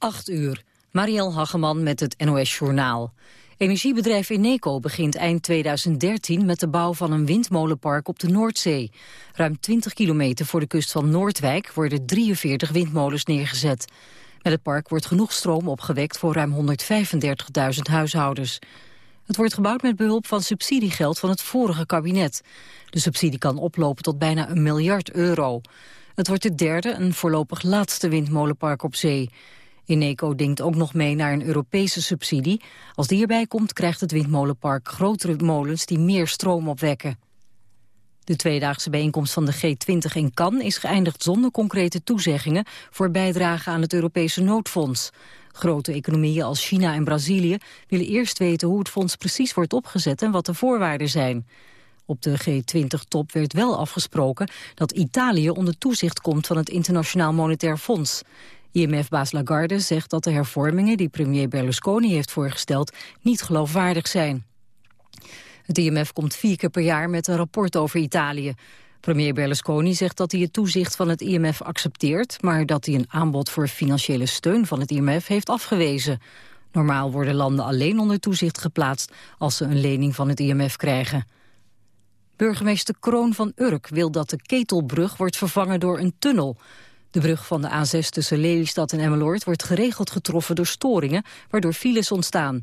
8 uur. Marielle Hageman met het NOS Journaal. Energiebedrijf Eneco begint eind 2013 met de bouw van een windmolenpark op de Noordzee. Ruim 20 kilometer voor de kust van Noordwijk worden 43 windmolens neergezet. Met het park wordt genoeg stroom opgewekt voor ruim 135.000 huishoudens. Het wordt gebouwd met behulp van subsidiegeld van het vorige kabinet. De subsidie kan oplopen tot bijna een miljard euro. Het wordt het derde en voorlopig laatste windmolenpark op zee. Eneco denkt ook nog mee naar een Europese subsidie. Als die erbij komt krijgt het windmolenpark grotere molens die meer stroom opwekken. De tweedaagse bijeenkomst van de G20 in Cannes is geëindigd zonder concrete toezeggingen voor bijdrage aan het Europese noodfonds. Grote economieën als China en Brazilië willen eerst weten hoe het fonds precies wordt opgezet en wat de voorwaarden zijn. Op de G20-top werd wel afgesproken dat Italië onder toezicht komt van het Internationaal Monetair Fonds. IMF-baas Lagarde zegt dat de hervormingen die premier Berlusconi heeft voorgesteld niet geloofwaardig zijn. Het IMF komt vier keer per jaar met een rapport over Italië. Premier Berlusconi zegt dat hij het toezicht van het IMF accepteert... maar dat hij een aanbod voor financiële steun van het IMF heeft afgewezen. Normaal worden landen alleen onder toezicht geplaatst... als ze een lening van het IMF krijgen. Burgemeester Kroon van Urk wil dat de Ketelbrug wordt vervangen door een tunnel. De brug van de A6 tussen Lelystad en Emmeloord wordt geregeld getroffen door storingen, waardoor files ontstaan.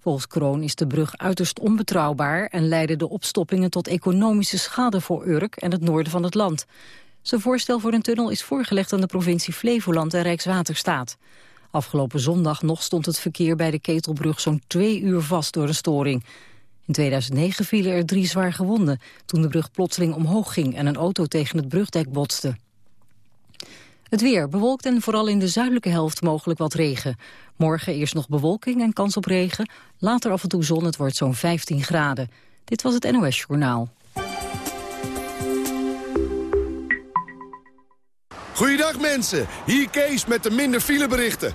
Volgens Kroon is de brug uiterst onbetrouwbaar en leiden de opstoppingen tot economische schade voor Urk en het noorden van het land. Zijn voorstel voor een tunnel is voorgelegd aan de provincie Flevoland en Rijkswaterstaat. Afgelopen zondag nog stond het verkeer bij de Ketelbrug zo'n twee uur vast door een storing. In 2009 vielen er drie zwaar gewonden toen de brug plotseling omhoog ging en een auto tegen het brugdek botste. Het weer bewolkt en vooral in de zuidelijke helft mogelijk wat regen. Morgen eerst nog bewolking en kans op regen. Later af en toe zon, het wordt zo'n 15 graden. Dit was het NOS Journaal. Goeiedag mensen, hier Kees met de minder fileberichten.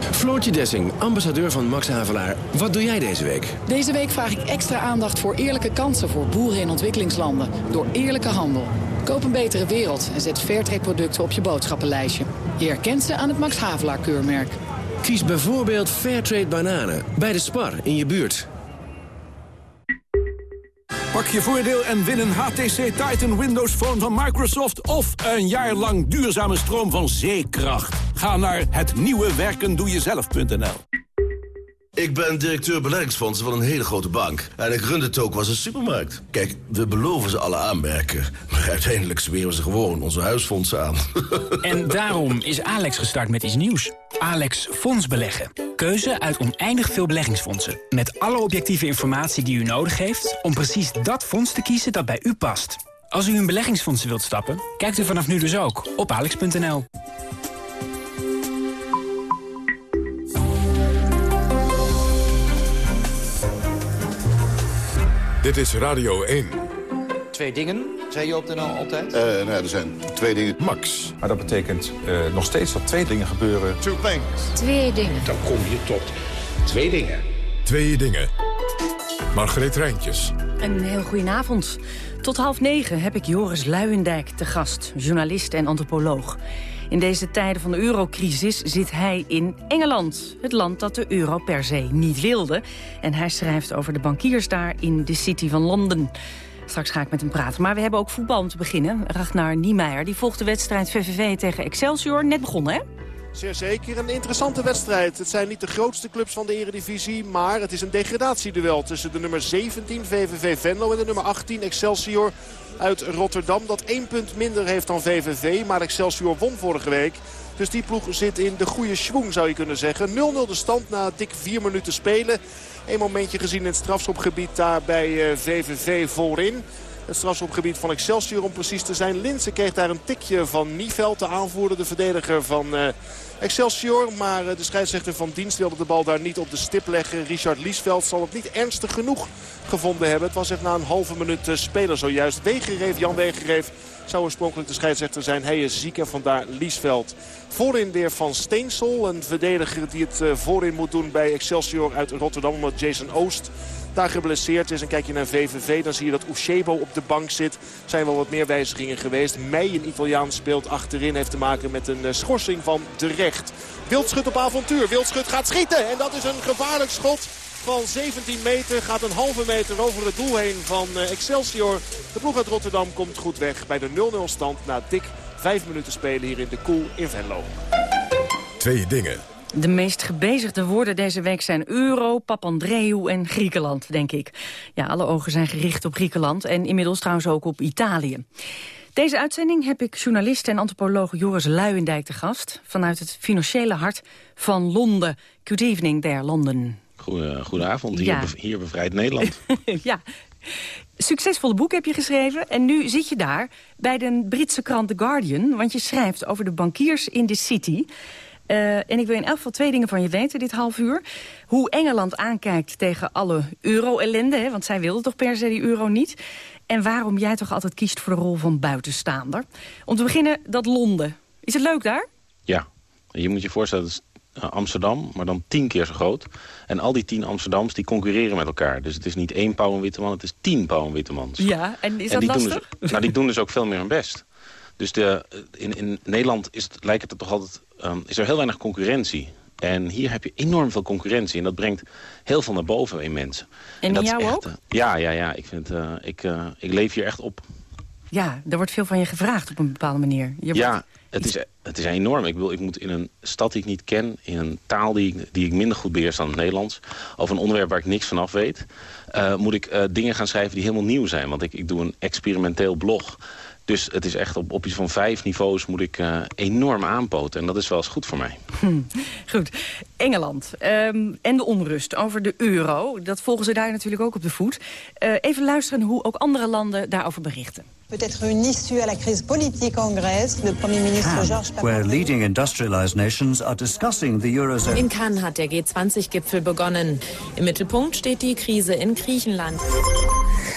Floortje Dessing, ambassadeur van Max Havelaar. Wat doe jij deze week? Deze week vraag ik extra aandacht voor eerlijke kansen voor boeren in ontwikkelingslanden. Door eerlijke handel. Koop een betere wereld en zet Fairtrade producten op je boodschappenlijstje. Je herkent ze aan het Max Havelaar keurmerk. Kies bijvoorbeeld Fairtrade bananen bij de Spar in je buurt. Pak je voordeel en win een HTC Titan Windows Phone van Microsoft... of een jaar lang duurzame stroom van Zeekracht. Ga naar hetnieuwewerkendoejezelf.nl Ik ben directeur beleggingsfondsen van een hele grote bank. En ik run het ook als een supermarkt. Kijk, we beloven ze alle aanmerken. Maar uiteindelijk zweren ze gewoon onze huisfondsen aan. en daarom is Alex gestart met iets nieuws. Alex Fonds Beleggen. Keuze uit oneindig veel beleggingsfondsen. Met alle objectieve informatie die u nodig heeft... om precies dat fonds te kiezen dat bij u past. Als u in beleggingsfondsen wilt stappen, kijkt u vanaf nu dus ook op alex.nl. Dit is Radio 1. Twee dingen, zei je op de NL altijd? Uh, nou, er zijn twee dingen. Max. Maar dat betekent uh, nog steeds dat twee dingen gebeuren. Two things. Twee dingen. Dan kom je tot twee dingen. Twee dingen. Margreet Rijntjes. Een heel goedenavond. Tot half negen heb ik Joris Luijendijk te gast, journalist en antropoloog. In deze tijden van de eurocrisis zit hij in Engeland. Het land dat de euro per se niet wilde. En hij schrijft over de bankiers daar in de city van Londen. Straks ga ik met hem praten. Maar we hebben ook voetbal om te beginnen. Ragnar Niemeyer die volgt de wedstrijd VVV tegen Excelsior. Net begonnen, hè? Zeer zeker. Een interessante wedstrijd. Het zijn niet de grootste clubs van de eredivisie. Maar het is een degradatieduel tussen de nummer 17 VVV Venlo en de nummer 18 Excelsior uit Rotterdam. Dat één punt minder heeft dan VVV. Maar Excelsior won vorige week. Dus die ploeg zit in de goede schwung zou je kunnen zeggen. 0-0 de stand na dik vier minuten spelen. Een momentje gezien in het strafschopgebied daar bij VVV eh, voorin. Het strafschopgebied van Excelsior om precies te zijn. Linse kreeg daar een tikje van Nieveld, de aanvoerder, de verdediger van uh, Excelsior. Maar uh, de scheidsrechter van dienst wilde de bal daar niet op de stip leggen. Richard Liesveld zal het niet ernstig genoeg gevonden hebben. Het was echt na een halve minuut uh, spelen zojuist. Wegereef, Jan Wegereef zou oorspronkelijk de scheidsrechter zijn. Hij is ziek en vandaar Liesveld. Voorin weer van Steensel. Een verdediger die het voorin moet doen bij Excelsior uit Rotterdam. Omdat Jason Oost daar geblesseerd is. En kijk je naar VVV, dan zie je dat Ushebo op de bank zit. Zijn wel wat meer wijzigingen geweest. Meij, een Italiaan, speelt achterin. Heeft te maken met een schorsing van de Wildschut op avontuur. Wildschut gaat schieten. En dat is een gevaarlijk schot van 17 meter. Gaat een halve meter over het doel heen van Excelsior. De ploeg uit Rotterdam komt goed weg bij de 0-0 stand na dik 5 minuten spelen hier in de Koel in Venlo. Twee dingen. De meest gebezigde woorden deze week zijn euro, Papandreou en Griekenland, denk ik. Ja, alle ogen zijn gericht op Griekenland en inmiddels trouwens ook op Italië. Deze uitzending heb ik journalist en antropoloog Joris Luijendijk te gast... vanuit het financiële hart van Londen. Good evening there, London. Goedenavond, hier, ja. hier bevrijd Nederland. ja, Succesvolle boek heb je geschreven en nu zit je daar bij de Britse krant The Guardian... want je schrijft over de bankiers in de city... Uh, en ik wil in elk geval twee dingen van je weten dit half uur. Hoe Engeland aankijkt tegen alle euro-ellende, want zij wilden toch per se die euro niet. En waarom jij toch altijd kiest voor de rol van buitenstaander. Om te beginnen, dat Londen. Is het leuk daar? Ja, je moet je voorstellen, het is Amsterdam, maar dan tien keer zo groot. En al die tien Amsterdams die concurreren met elkaar. Dus het is niet één Pauw en Witteman, het is tien Pauw en Wittemans. Ja, en is en dat die lastig? Doen dus, nou, die doen dus ook veel meer hun best. Dus de, in, in Nederland is het, lijkt het er toch altijd, um, is er heel weinig concurrentie. En hier heb je enorm veel concurrentie. En dat brengt heel veel naar boven in mensen. En, en dat in jou is echt, ook? uh, ja, ja, ja. Ik, vind, uh, ik, uh, ik leef hier echt op. Ja, er wordt veel van je gevraagd op een bepaalde manier. Je ja, het is, het is enorm. Ik, wil, ik moet in een stad die ik niet ken, in een taal die ik, die ik minder goed beheers dan het Nederlands, over een onderwerp waar ik niks van af weet, uh, moet ik dingen gaan schrijven die helemaal nieuw zijn. Want ik, ik doe een experimenteel blog. Dus het is echt op, op iets van vijf niveaus moet ik uh, enorm aanpoten. En dat is wel eens goed voor mij. Hm, goed. Engeland um, en de onrust over de euro. Dat volgen ze daar natuurlijk ook op de voet. Uh, even luisteren hoe ook andere landen daarover berichten. Peut-être une issue à la crise politique anglaise. Le Premier ministre Cannes, Georges where leading industrialized nations are discussing the eurozone. In Cannes hat der G20-Gipfel begonnen. Im Mittelpunkt steht die Krise in Griechenland.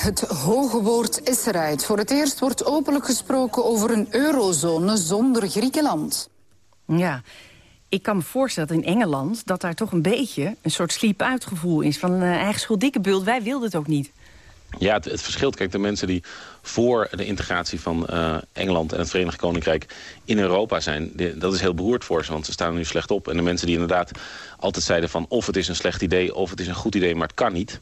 Het hoge woord is eruit. Voor het eerst wordt openlijk gesproken over een eurozone zonder Griekenland. Ja, ik kan me voorstellen dat in Engeland... dat daar toch een beetje een soort sleep-out gevoel is. Van uh, eigen schuld, dikke bult, wij wilden het ook niet. Ja, het, het, verschilt. Kijk, de mensen die voor de integratie van uh, Engeland en het Verenigd Koninkrijk in Europa zijn, die, dat is heel beroerd voor ze, want ze staan er nu slecht op. En de mensen die inderdaad altijd zeiden van of het is een slecht idee of het is een goed idee, maar het kan niet,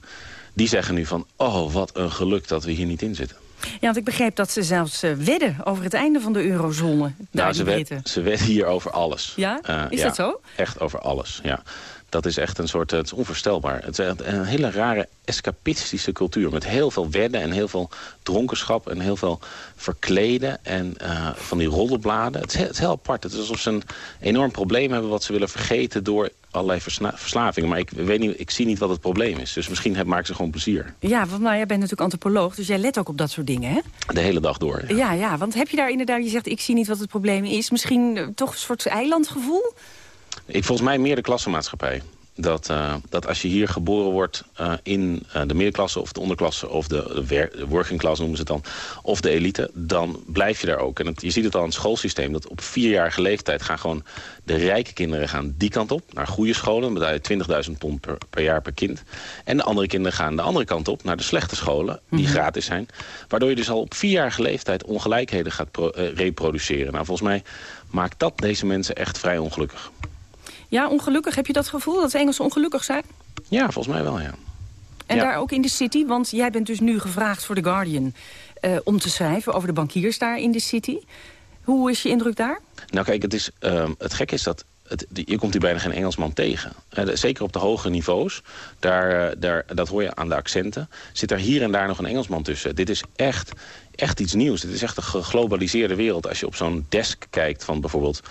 die zeggen nu van oh, wat een geluk dat we hier niet in zitten. Ja, want ik begreep dat ze zelfs uh, wedden over het einde van de eurozone. Nou, ze, wed, ze wedden hier over alles. Ja? Uh, is ja, dat zo? Echt over alles, ja. Dat is echt een soort, het is onvoorstelbaar. Het is een hele rare escapistische cultuur. Met heel veel wedden en heel veel dronkenschap en heel veel verkleden. En uh, van die roddelbladen. Het is, het is heel apart. Het is alsof ze een enorm probleem hebben wat ze willen vergeten door allerlei verslavingen. Maar ik, weet niet, ik zie niet wat het probleem is. Dus misschien maken ze gewoon plezier. Ja, want nou, jij bent natuurlijk antropoloog, dus jij let ook op dat soort dingen, hè? De hele dag door, ja. Ja, ja want heb je daar inderdaad, je zegt ik zie niet wat het probleem is. Misschien uh, toch een soort eilandgevoel? Ik, volgens mij meer de klassenmaatschappij. Dat, uh, dat als je hier geboren wordt uh, in uh, de middenklasse of de onderklasse... of de, de, working class noemen ze het dan, of de elite... dan blijf je daar ook. En het, je ziet het al in het schoolsysteem... dat op vierjarige leeftijd gaan gewoon de rijke kinderen gaan die kant op... naar goede scholen, met 20.000 pond per, per, jaar per kind. En de andere kinderen gaan de andere kant op... naar de slechte scholen, die mm -hmm. gratis zijn. Waardoor je dus al op vierjarige leeftijd ongelijkheden gaat pro, reproduceren. Nou, volgens mij maakt dat deze mensen echt vrij ongelukkig. Ja, ongelukkig. Heb je dat gevoel dat Engelsen ongelukkig zijn? Ja, volgens mij wel, ja. En ja. daar ook in de city? Want jij bent dus nu gevraagd voor The Guardian... Uh, om te schrijven over de bankiers daar in de city. Hoe is je indruk daar? Nou kijk, het, is, uh, het gek is dat het, je komt hier bijna geen Engelsman tegen. Uh, zeker op de hoge niveaus, daar, daar, dat hoor je aan de accenten... zit er hier en daar nog een Engelsman tussen. Dit is echt echt iets nieuws. Het is echt een geglobaliseerde wereld. Als je op zo'n desk kijkt van bijvoorbeeld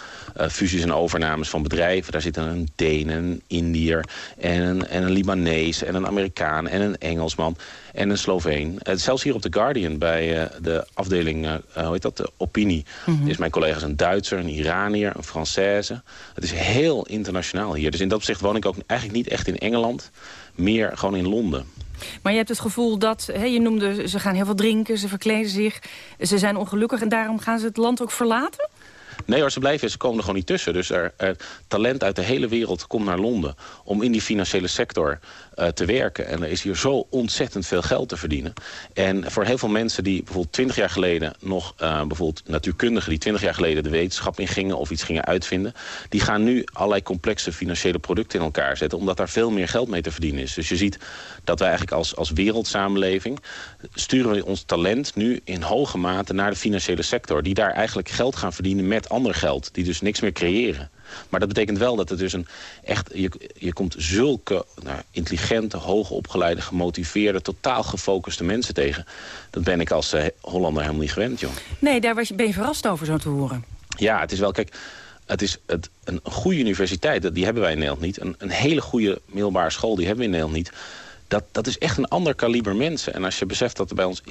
uh, fusies en overnames van bedrijven... daar zitten een Deen, een Indiër en een, en een Libanees en een Amerikaan en een Engelsman en een Sloveen. Uh, zelfs hier op The Guardian bij uh, de afdeling, hoe heet dat, de opinie... Mm -hmm. is mijn collega's een Duitser, een Iranier, een Française. Het is heel internationaal hier. Dus in dat opzicht woon ik ook eigenlijk niet echt in Engeland... meer gewoon in Londen. Maar je hebt het gevoel dat, hè, je noemde, ze gaan heel veel drinken, ze verkleden zich, ze zijn ongelukkig en daarom gaan ze het land ook verlaten? Nee hoor, ze blijven, ze komen er gewoon niet tussen. Dus er, er, talent uit de hele wereld komt naar Londen om in die financiële sector uh, te werken. En er is hier zo ontzettend veel geld te verdienen. En voor heel veel mensen die bijvoorbeeld 20 jaar geleden nog, uh, bijvoorbeeld natuurkundigen die 20 jaar geleden de wetenschap ingingen of iets gingen uitvinden, die gaan nu allerlei complexe financiële producten in elkaar zetten, omdat daar veel meer geld mee te verdienen is. Dus je ziet dat wij eigenlijk als, als wereldsamenleving sturen we ons talent nu in hoge mate naar de financiële sector, die daar eigenlijk geld gaan verdienen met ander geld, die dus niks meer creëren. Maar dat betekent wel dat het dus een echt... Je, je komt zulke nou, intelligente, hoogopgeleide, gemotiveerde... totaal gefocuste mensen tegen. Dat ben ik als uh, Hollander helemaal niet gewend, joh. Nee, daar was je, ben je verrast over zo te horen. Ja, het is wel... Kijk, het is het, een goede universiteit, die hebben wij in Nederland niet. Een, een hele goede middelbare school, die hebben we in Nederland niet dat, dat is echt een ander kaliber mensen. En als je beseft dat er bij ons,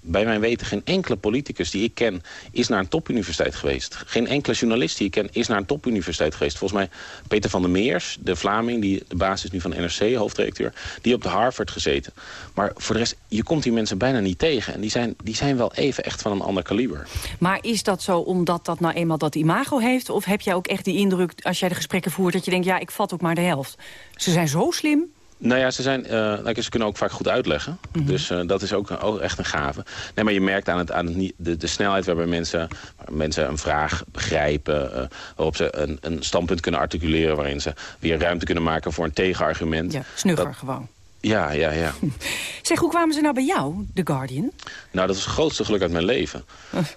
bij, mijn weten... geen enkele politicus die ik ken is naar een topuniversiteit geweest. Geen enkele journalist die ik ken is naar een topuniversiteit geweest. Volgens mij Peter van der Meers, de Vlaming... die de basis nu van NRC, hoofdredacteur... die op de Harvard gezeten. Maar voor de rest, je komt die mensen bijna niet tegen. En die zijn, die zijn wel even echt van een ander kaliber. Maar is dat zo omdat dat nou eenmaal dat imago heeft? Of heb jij ook echt die indruk, als jij de gesprekken voert... dat je denkt, ja, ik vat ook maar de helft? Ze zijn zo slim... Nou ja, ze, zijn, uh, ze kunnen ook vaak goed uitleggen. Mm -hmm. Dus uh, dat is ook, ook, echt een gave. Nee, maar je merkt aan, het, aan het, de, de snelheid waarbij mensen, mensen een vraag begrijpen... Uh, waarop ze een, een standpunt kunnen articuleren... waarin ze weer ruimte kunnen maken voor een tegenargument. Ja, snugger dat, gewoon. Ja, ja, ja. Zeg, hoe kwamen ze nou bij jou, The Guardian? Nou, dat is het grootste geluk uit mijn leven.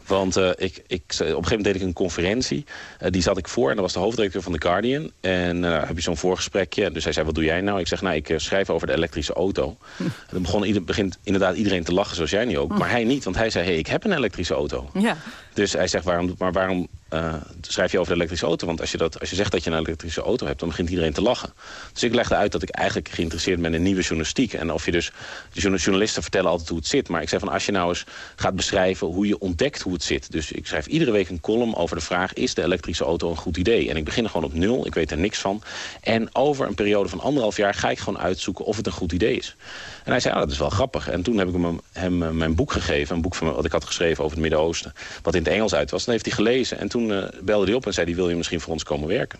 Want uh, ik, ik, op een gegeven moment deed ik een conferentie. Uh, die zat ik voor en dat was de hoofddirecteur van The Guardian. En uh, heb je zo'n voorgesprekje. Dus hij zei, wat doe jij nou? Ik zeg, nou, ik schrijf over de elektrische auto. En dan begon ieder, begint inderdaad iedereen te lachen, zoals jij nu ook. Maar hij niet, want hij zei, hey, ik heb een elektrische auto. Ja. Dus hij zegt, waarom, maar waarom uh, schrijf je over de elektrische auto? Want als je, dat, als je zegt dat je een elektrische auto hebt... dan begint iedereen te lachen. Dus ik legde uit dat ik eigenlijk geïnteresseerd ben in nieuwe journalistiek. En of je dus... De journalisten vertellen altijd hoe het zit. Maar ik zei van als je nou eens gaat beschrijven hoe je ontdekt hoe het zit. Dus ik schrijf iedere week een column over de vraag... is de elektrische auto een goed idee? En ik begin gewoon op nul. Ik weet er niks van. En over een periode van anderhalf jaar ga ik gewoon uitzoeken of het een goed idee is. En hij zei, ja, dat is wel grappig. En toen heb ik hem, hem mijn boek gegeven. Een boek van, wat ik had geschreven over het Midden-Oosten. Wat in het Engels uit was. Dan heeft hij gelezen. En toen uh, belde hij op en zei hij, wil je misschien voor ons komen werken?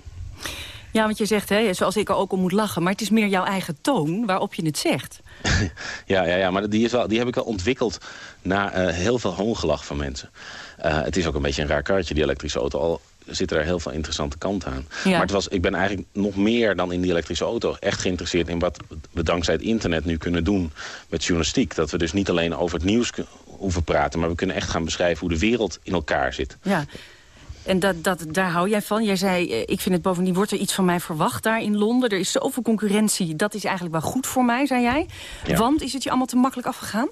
Ja, want je zegt, hè, zoals ik er ook om moet lachen... maar het is meer jouw eigen toon waarop je het zegt. ja, ja, ja, maar die, is wel, die heb ik wel ontwikkeld na uh, heel veel hoongelach van mensen. Uh, het is ook een beetje een raar kaartje, die elektrische auto. Al zitten er heel veel interessante kanten aan. Ja. Maar het was, ik ben eigenlijk nog meer dan in die elektrische auto... echt geïnteresseerd in wat we dankzij het internet nu kunnen doen met journalistiek. Dat we dus niet alleen over het nieuws hoeven praten... maar we kunnen echt gaan beschrijven hoe de wereld in elkaar zit. Ja. En dat, dat, daar hou jij van. Jij zei, ik vind het bovendien, wordt er iets van mij verwacht daar in Londen. Er is zoveel concurrentie, dat is eigenlijk wel goed voor mij, zei jij. Ja. Want is het je allemaal te makkelijk afgegaan?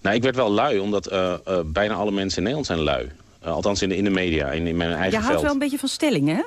Nou, ik werd wel lui, omdat uh, uh, bijna alle mensen in Nederland zijn lui. Uh, althans in de, in de media, in, in mijn eigen Je houdt veld. wel een beetje van stellingen, hè?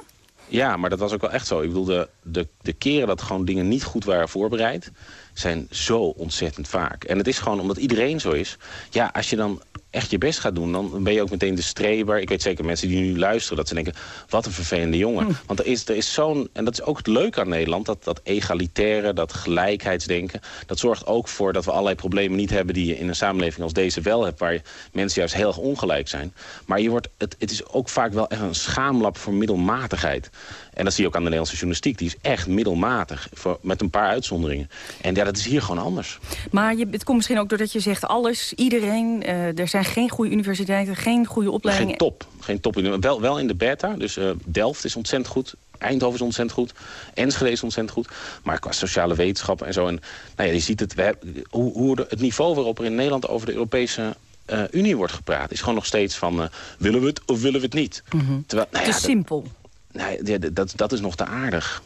Ja, maar dat was ook wel echt zo. Ik bedoel, de, de, de keren dat gewoon dingen niet goed waren voorbereid... zijn zo ontzettend vaak. En het is gewoon omdat iedereen zo is. Ja, als je dan echt je best gaat doen, dan ben je ook meteen de streber. Ik weet zeker mensen die nu luisteren, dat ze denken... wat een vervelende jongen. Mm. Want er is, er is zo'n... En dat is ook het leuke aan Nederland. Dat, dat egalitaire, dat gelijkheidsdenken. Dat zorgt ook voor dat we allerlei problemen niet hebben... die je in een samenleving als deze wel hebt... waar mensen juist heel erg ongelijk zijn. Maar je wordt, het, het is ook vaak wel echt een schaamlap voor middelmatigheid. En dat zie je ook aan de Nederlandse journalistiek. Die is echt middelmatig, voor, met een paar uitzonderingen. En ja, dat is hier gewoon anders. Maar je, het komt misschien ook doordat je zegt alles, iedereen... Uh, er zijn geen goede universiteiten, geen goede opleidingen. Geen top. Geen top wel, wel in de beta. Dus uh, Delft is ontzettend goed. Eindhoven is ontzettend goed. Enschede is ontzettend goed. Maar qua sociale wetenschappen en zo. En, nou ja, je ziet het, we hebben, hoe, hoe de, het niveau waarop er in Nederland over de Europese uh, Unie wordt gepraat... is gewoon nog steeds van, uh, willen we het of willen we het niet? Mm -hmm. Terwijl, nou ja, Te simpel. nee, dat, dat is nog te aardig.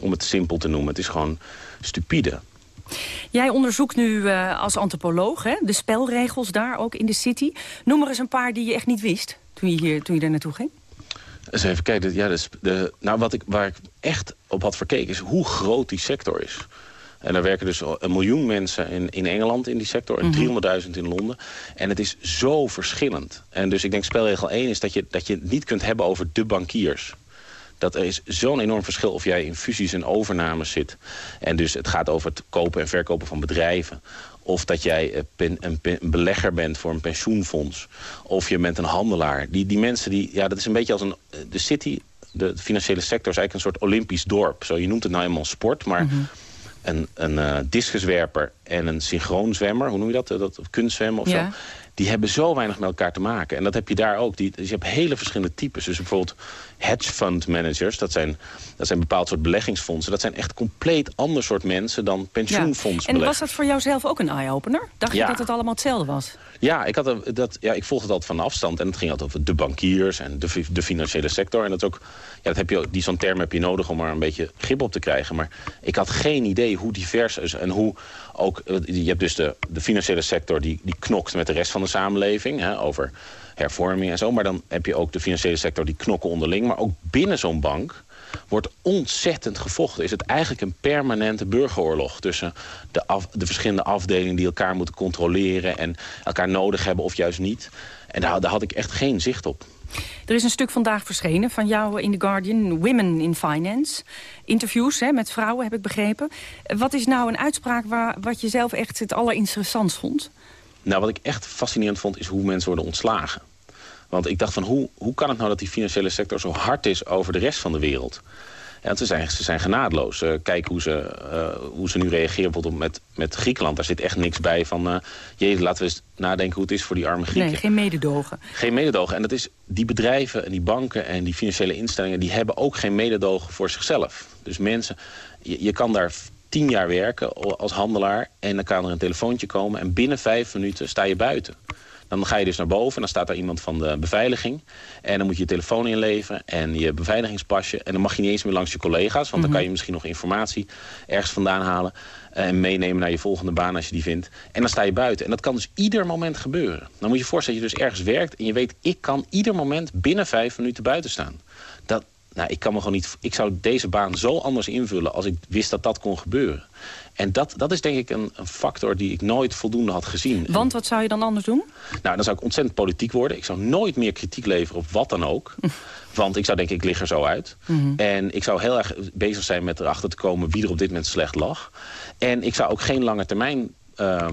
Om het simpel te noemen. Het is gewoon stupide. Jij onderzoekt nu uh, als antropoloog hè, de spelregels daar ook in de city. Noem er eens een paar die je echt niet wist toen je, hier, toen je er naartoe ging. Eens even kijken. Ja, de, de, nou, wat ik, waar ik echt op had verkeken is hoe groot die sector is. En er werken dus een miljoen mensen in, in Engeland in die sector. En 300.000 mhm. in Londen. En het is zo verschillend. En dus ik denk spelregel 1 is dat je, dat je het niet kunt hebben over de bankiers dat er is zo'n enorm verschil of jij in fusies en overnames zit. En dus het gaat over het kopen en verkopen van bedrijven. Of dat jij een, belegger bent voor een pensioenfonds. Of je bent een handelaar. Die, die mensen, die, ja, dat is een beetje als een... De city, de financiële sector, is eigenlijk een soort olympisch dorp. Zo, je noemt het nou eenmaal sport, maar... Mhm. een, een uh, discuswerper en een synchroonzwemmer, hoe noem je dat? dat kunstzwemmen of zo die hebben zo weinig met elkaar te maken. En dat heb je daar ook. Die, dus je hebt hele verschillende types. Dus bijvoorbeeld hedge fund managers, dat zijn, dat zijn bepaald soort beleggingsfondsen. Dat zijn echt compleet ander soort mensen dan pensioenfondsen. En was dat voor jou zelf ook een eye-opener? Dacht je dat het allemaal hetzelfde was? Ja, ik, had dat, ja, ik volgde dat van afstand. En het ging altijd over de bankiers en de, de financiële sector. En dat ook, ja, dat heb je, die zo'n term heb je nodig om er een beetje grip op te krijgen. Maar ik had geen idee hoe divers is en hoe ook... Je hebt dus de, de financiële sector die, die knokt met de rest van de samenleving. Hè, over hervorming en zo. Maar dan heb je ook de financiële sector die knokken onderling. Maar ook binnen zo'n bank wordt ontzettend gevochten. Is het eigenlijk een permanente burgeroorlog... tussen de, de verschillende afdelingen die elkaar moeten controleren... en elkaar nodig hebben of juist niet. En daar, daar had ik echt geen zicht op. Er is een stuk vandaag verschenen van jou in The Guardian, Women in Finance. Interviews hè, met vrouwen, heb ik begrepen. Wat is nou een uitspraak waar, wat je zelf echt het allerinteressantst vond? Nou, wat ik echt fascinerend vond, is hoe mensen worden ontslagen. Want ik dacht van, hoe, hoe kan het nou dat die financiële sector zo hard is over de rest van de wereld? Ja, ze, zijn, ze zijn genadeloos. Uh, kijk hoe ze, uh, hoe ze nu reageren bijvoorbeeld met, met Griekenland. Daar zit echt niks bij van... Uh, jee, laten we eens nadenken hoe het is voor die arme Grieken. Nee, geen mededogen. Geen mededogen. En dat is, die bedrijven en die banken en die financiële instellingen... die hebben ook geen mededogen voor zichzelf. Dus mensen, je, je kan daar tien jaar werken als handelaar... en dan kan er een telefoontje komen en binnen vijf minuten sta je buiten. Dan ga je dus naar boven en dan staat daar iemand van de beveiliging. En dan moet je je telefoon inleveren en je beveiligingspasje. En dan mag je niet eens meer langs je collega's. Want dan mhm. kan je misschien nog informatie ergens vandaan halen. En meenemen naar je volgende baan als je die vindt. En dan sta je buiten. En dat kan dus ieder moment gebeuren. Dan moet je je voorstellen dat je dus ergens werkt. En je weet, ik kan ieder moment binnen vijf minuten buiten staan. Dat, nou, ik, kan me gewoon niet, ik zou deze baan zo anders invullen als ik wist dat dat kon gebeuren. En dat, dat is denk ik een, een, factor die ik nooit voldoende had gezien. Want wat zou je dan anders doen? Nou, dan zou ik ontzettend politiek worden. Ik zou nooit meer kritiek leveren op wat dan ook. Want ik zou denken, ik lig er zo uit. Mhm. En ik zou heel erg bezig zijn met erachter te komen wie er op dit moment slecht lag. En ik zou ook geen lange termijn uh,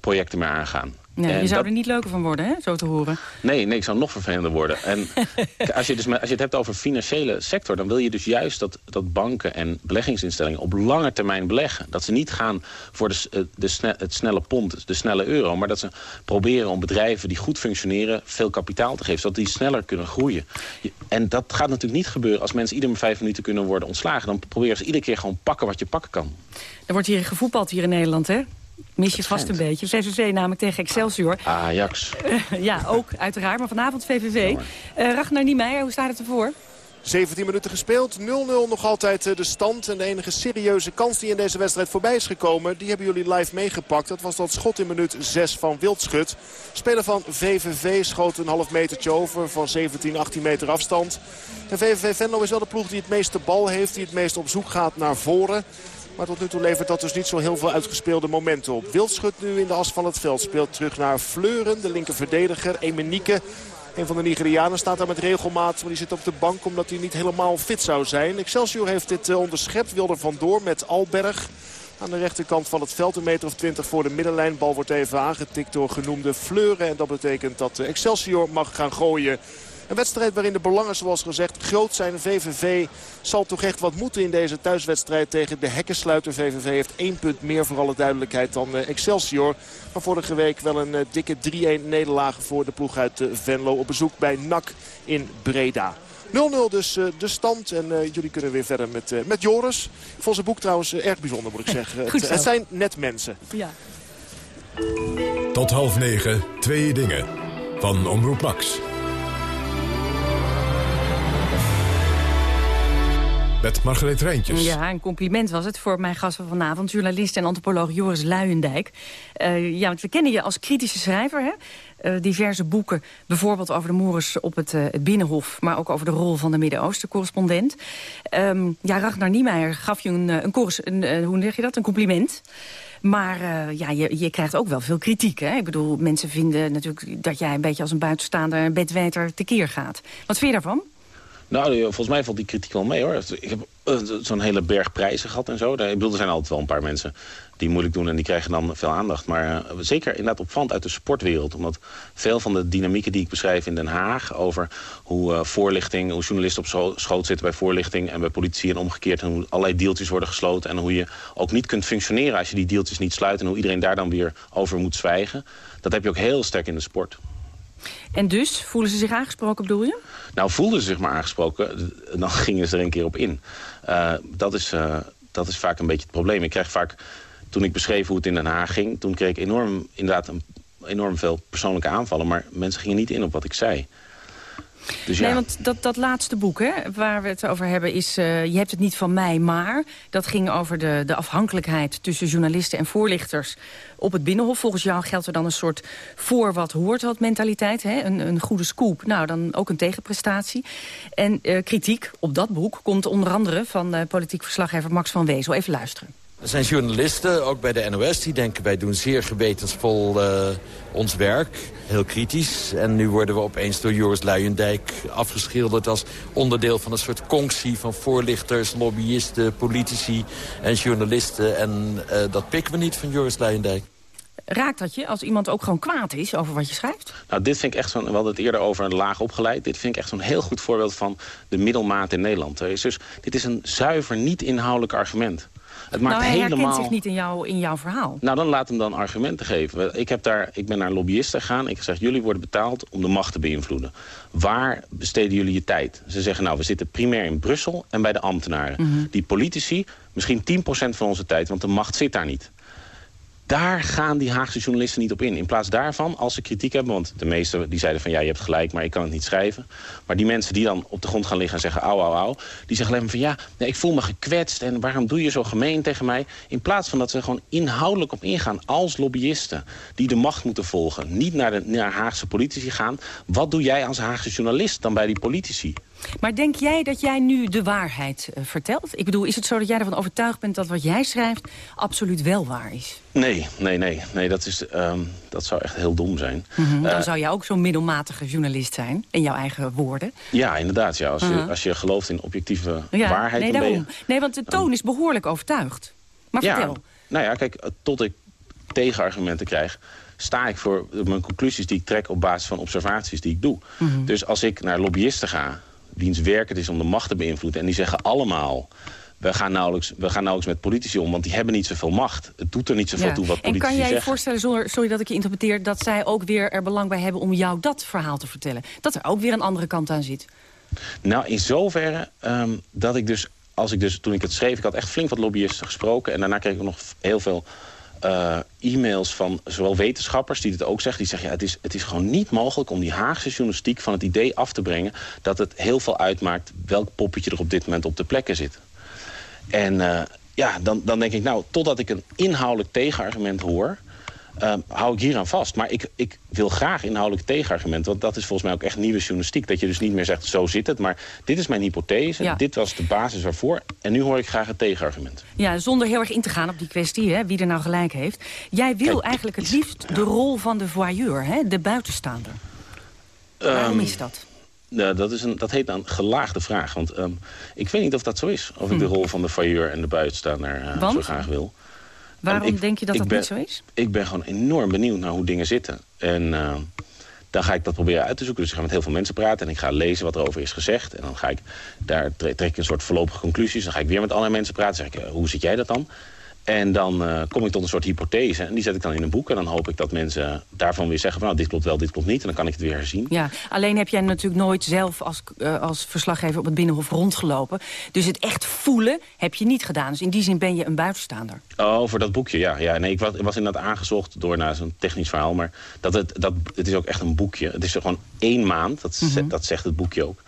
projecten meer aangaan. Nee, je zou er niet leuker van worden, hè? zo te horen. Nee, nee ik zou nog vervelender worden. En als, je dus, als je het hebt over financiële sector... dan wil je dus juist dat, dat banken en beleggingsinstellingen... op lange termijn beleggen. Dat ze niet gaan voor de, eh, de het snelle pond, de snelle euro... maar dat ze proberen om bedrijven die goed functioneren... veel kapitaal te geven, zodat die sneller kunnen groeien. En dat gaat natuurlijk niet gebeuren als mensen ieder vijf minuten kunnen worden ontslagen. Dan proberen ze iedere keer gewoon pakken wat je pakken kan. Er wordt hier gevoetbald hier in Nederland, hè? Mis je vast een beetje. VVV namelijk tegen Excelsior. Ajax. ja, ook uiteraard. Maar vanavond VVV. Uh, eh, Ragnar Niemeyer, hoe staat het ervoor? 17 minuten gespeeld, 0-0 nog altijd eh, de stand. En de enige serieuze kans die in deze wedstrijd voorbij is gekomen... die hebben jullie live meegepakt. Dat was dat schot in minuut 6 van Wildschut. Speler van VVV schoot een half metertje over van 17, 18 meter afstand. En VVV Venlo is wel de ploeg die het meeste bal heeft... die het meest op zoek gaat naar voren. Maar tot nu toe levert dat dus niet zo heel veel uitgespeelde momenten op. Wildschut nu in de as van het veld. Speelt terug naar Fleuren, de linker verdediger. Emenieke, een van de Nigerianen, staat daar met regelmaat. Maar die zit op de bank omdat hij niet helemaal fit zou zijn. Excelsior heeft dit eh, onderschept. Wil er vandoor met Alberg. Aan de rechterkant van het veld, een meter of twintig voor de middenlijn. Bal wordt even aangetikt door genoemde Fleuren. En dat betekent dat eh, Excelsior mag gaan gooien een wedstrijd waarin de belangen, zoals gezegd, groot zijn. VVV zal toch echt wat moeten in deze thuiswedstrijd tegen de hekkensluiter. VVV heeft één punt meer voor alle duidelijkheid dan eh, Excelsior. Maar vorige week wel een eh, dikke 3-1 nederlaag voor de ploeg uit eh, Venlo op bezoek bij NAC in Breda. 0-0 dus de stand. En jullie kunnen weer verder met, met Joris. Vond zijn boek trouwens erg bijzonder, moet ik zeggen. Het, het, zijn net mensen. Ja. Tot half negen, twee dingen. Van Omroep Max. Met Margreet Rijntjes. Ja, een compliment was het voor mijn gast van vanavond... journalist en antropoloog Joris Luijendijk. Uh, ja, we kennen je als kritische schrijver, hè? Uh, diverse boeken, bijvoorbeeld over de Moers op het, uh, het, Binnenhof... maar ook over de rol van de Midden-Oosten-correspondent. Um, ja, Ragnar Niemeyer gaf je een, een, een, hoe zeg je dat, een compliment... Maar ja, je, je krijgt ook wel veel kritiek. Hè? Ik bedoel, mensen vinden natuurlijk dat jij een beetje als een buitenstaander bedweter tekeer gaat. Wat vind je daarvan? Nou, volgens mij valt die kritiek wel mee hoor. Ik heb uh, zo'n hele berg prijzen gehad en zo. Ik bedoel, er zijn altijd wel een paar mensen die moeilijk doen en die krijgen dan veel aandacht. Maar uh, zeker inderdaad opvallend uit de sportwereld. Omdat veel van de dynamieken die ik beschrijf in Den Haag... over hoe uh, voorlichting, hoe journalisten op schoot zitten bij voorlichting... en bij politie en omgekeerd. En hoe allerlei deeltjes worden gesloten. En hoe je ook niet kunt functioneren als je die deeltjes niet sluit. En hoe iedereen daar dan weer over moet zwijgen. Dat heb je ook heel sterk in de sport. En dus, voelen ze zich aangesproken, bedoel je? Nou, voelden ze zich maar aangesproken, dan gingen ze er een keer op in. Uh, dat, is, uh, dat is vaak een beetje het probleem. Ik krijg vaak, toen ik beschreef hoe het in Den Haag ging... toen kreeg ik enorm, inderdaad een, enorm veel persoonlijke aanvallen... maar mensen gingen niet in op wat ik zei. Dus ja. Nee, want dat, dat laatste boek hè, waar we het over hebben is... Uh, je hebt het niet van mij, maar... dat ging over de, de afhankelijkheid tussen journalisten en voorlichters op het Binnenhof. Volgens jou geldt er dan een soort voor wat hoort wat mentaliteit. Hè? Een, een goede scoop, nou dan ook een tegenprestatie. En uh, kritiek op dat boek komt onder andere van uh, politiek verslaggever Max van Wezel. Even luisteren. Er zijn journalisten, ook bij de NOS, die denken wij doen zeer gewetensvol uh, ons werk. Heel kritisch. En nu worden we opeens door Joris Luijendijk afgeschilderd als onderdeel van een soort conctie van voorlichters, lobbyisten, politici en journalisten. En uh, dat pikken we niet van Joris Luijendijk. Raakt dat je als iemand ook gewoon kwaad is over wat je schrijft? Nou, dit vind ik echt zo'n... We hadden het eerder over een laag opgeleid. Dit vind ik echt zo'n heel goed voorbeeld van de middelmaat in Nederland. Is dus, dit is een zuiver, niet inhoudelijk argument. Het maakt nou, hij helemaal... herkent zich niet in, jou, in jouw verhaal. Nou, dan laat hem dan argumenten geven. Ik, heb daar, ik ben naar lobbyisten gegaan. Ik gezegd, jullie worden betaald om de macht te beïnvloeden. Waar besteden jullie je tijd? Ze zeggen, nou, we zitten primair in Brussel en bij de ambtenaren. Mm -hmm. Die politici, misschien 10% van onze tijd, want de macht zit daar niet. Daar gaan die Haagse journalisten niet op in. In plaats daarvan, als ze kritiek hebben... want de meesten die zeiden van ja, je hebt gelijk, maar ik kan het niet schrijven. Maar die mensen die dan op de grond gaan liggen en zeggen au, au, au... die zeggen alleen maar van ja, nee, ik voel me gekwetst... en waarom doe je zo gemeen tegen mij? In plaats van dat ze gewoon inhoudelijk op ingaan als lobbyisten... die de macht moeten volgen, niet naar de naar Haagse politici gaan. Wat doe jij als Haagse journalist dan bij die politici? Maar denk jij dat jij nu de waarheid uh, vertelt? Ik bedoel, is het zo dat jij ervan overtuigd bent dat wat jij schrijft absoluut wel waar is? Nee, nee, nee. nee dat, is, um, dat zou echt heel dom zijn. Mm -hmm. uh, Dan zou jij ook zo'n middelmatige journalist zijn, in jouw eigen woorden. Ja, inderdaad. Ja. Als, uh -huh. je, als je gelooft in objectieve ja, waarheid... Nee, daarom. Je, nee, want de toon is behoorlijk overtuigd. Maar ja, vertel. Nou ja, kijk, tot ik tegenargumenten krijg sta ik voor mijn conclusies die ik trek op basis van observaties die ik doe. Mm -hmm. Dus als ik naar lobbyisten ga wiens werk het is om de macht te beïnvloeden. En die zeggen allemaal... We gaan, nauwelijks, we gaan nauwelijks met politici om, want die hebben niet zoveel macht. Het doet er niet zoveel ja. toe wat politici zeggen. En kan jij je zeggen. voorstellen, zonder, sorry dat ik je interpreteer... dat zij ook weer er belang bij hebben om jou dat verhaal te vertellen? Dat er ook weer een andere kant aan zit? Nou, in zoverre um, dat ik dus... Als ik dus, toen ik het schreef, ik had echt flink wat lobbyisten gesproken... en daarna kreeg ik nog heel veel uh, e-mails van zowel wetenschappers die dit ook zeggen. Die zeggen, ja, het, is, het is gewoon niet mogelijk om die Haagse journalistiek van het idee af te brengen... dat het heel veel uitmaakt welk poppetje er op dit moment op de plekken zit. En uh, ja, dan, dan denk ik, nou, totdat ik een inhoudelijk tegenargument hoor... Uh, hou ik hier aan vast. Maar ik, ik wil graag inhoudelijk tegenargument. Want dat is volgens mij ook echt nieuwe journalistiek. Dat je dus niet meer zegt, zo zit het. Maar dit is mijn hypothese. Ja. Dit was de basis waarvoor. En nu hoor ik graag het tegenargument. Ja, zonder heel erg in te gaan op die kwestie. Hè, wie er nou gelijk heeft. Jij wil Kijk, eigenlijk het liefst de rol van de voyeur. Hè, de buitenstaander. Um, Waarom is dat? Ja, dat, is een, dat heet een gelaagde vraag. Want um, ik weet niet of dat zo is. Of ik hm. de rol van de voyeur en de buitenstaander uh, zo graag wil. Waarom ik, denk je dat dat ben, niet zo is? Ik ben gewoon enorm benieuwd naar hoe dingen zitten. En uh, dan ga ik dat proberen uit te zoeken. Dus ik ga met heel veel mensen praten en ik ga lezen wat er over is gezegd. En dan ga ik, daar trek ik een soort voorlopige conclusies. Dan ga ik weer met allerlei mensen praten. zeg ik, uh, hoe zit jij dat dan? En dan uh, kom ik tot een soort hypothese. En die zet ik dan in een boek. En dan hoop ik dat mensen daarvan weer zeggen... van nou, dit klopt wel, dit klopt niet. En dan kan ik het weer herzien. Ja, alleen heb jij natuurlijk nooit zelf als, uh, als verslaggever... op het Binnenhof rondgelopen. Dus het echt voelen heb je niet gedaan. Dus in die zin ben je een buitenstaander. Oh, voor dat boekje, ja. ja nee, ik was, was inderdaad aangezocht door naar zo'n technisch verhaal. Maar dat het, dat, het is ook echt een boekje. Het is er gewoon één maand. Dat, mm -hmm. dat zegt het boekje ook.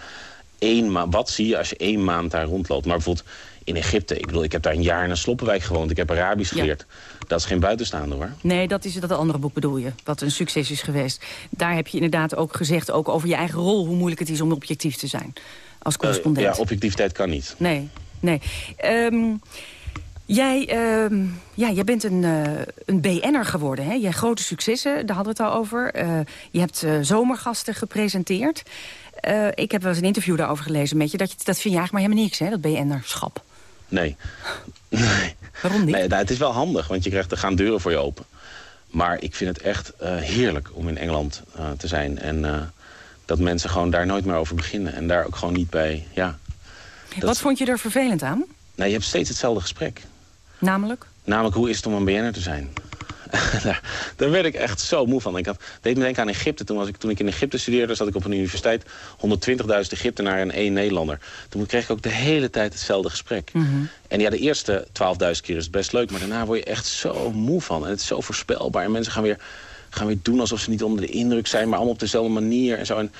één maand... Wat zie je als je één maand daar rondloopt? Maar bijvoorbeeld in Egypte. Ik bedoel, ik heb daar een jaar in sloppenwijk gewoond. Ik heb Arabisch geleerd. Dat is geen buitenstaander hoor. Nee, dat is dat andere boek bedoel je. Wat een succes is geweest. Daar heb je inderdaad ook gezegd, ook over je eigen rol... hoe moeilijk het is om objectief te zijn als correspondent. Uh, ja, objectiviteit kan niet. Nee, nee. Um, Jij, uh, ja, jij bent een, uh, een BN'er geworden. Hè? Jij grote successen, daar hadden we het al over. Uh, je hebt zomergasten gepresenteerd. ik heb wel eens een interview daarover gelezen met je. Dat, je, dat vind je eigenlijk maar helemaal niks, hè, dat BN'erschap. Nee. nee. Waarom niet? Nee, nou, het is wel handig, want je krijgt, er gaan deuren voor je open. Maar ik vind het echt heerlijk om in Engeland te zijn. En dat mensen gewoon daar nooit meer over beginnen. En daar ook gewoon niet bij, ja. Wat vond je er vervelend aan? Nou, je hebt steeds hetzelfde gesprek. Namelijk? Namelijk, hoe is het om een BN'er te zijn? daar, werd ik echt zo moe van. Ik had, deed me denken aan Egypte. Toen, was ik, toen ik in Egypte studeerde, zat ik op een universiteit. 120.000 Egyptenaren en één Nederlander. Toen kreeg ik ook de hele tijd hetzelfde gesprek. Mm -hmm. En ja, de eerste 12.000 keer is het best leuk. Maar daarna word je echt zo moe van. En het is zo voorspelbaar. En mensen gaan weer, gaan weer doen alsof ze niet onder de indruk zijn. Maar allemaal op dezelfde manier en zo. En,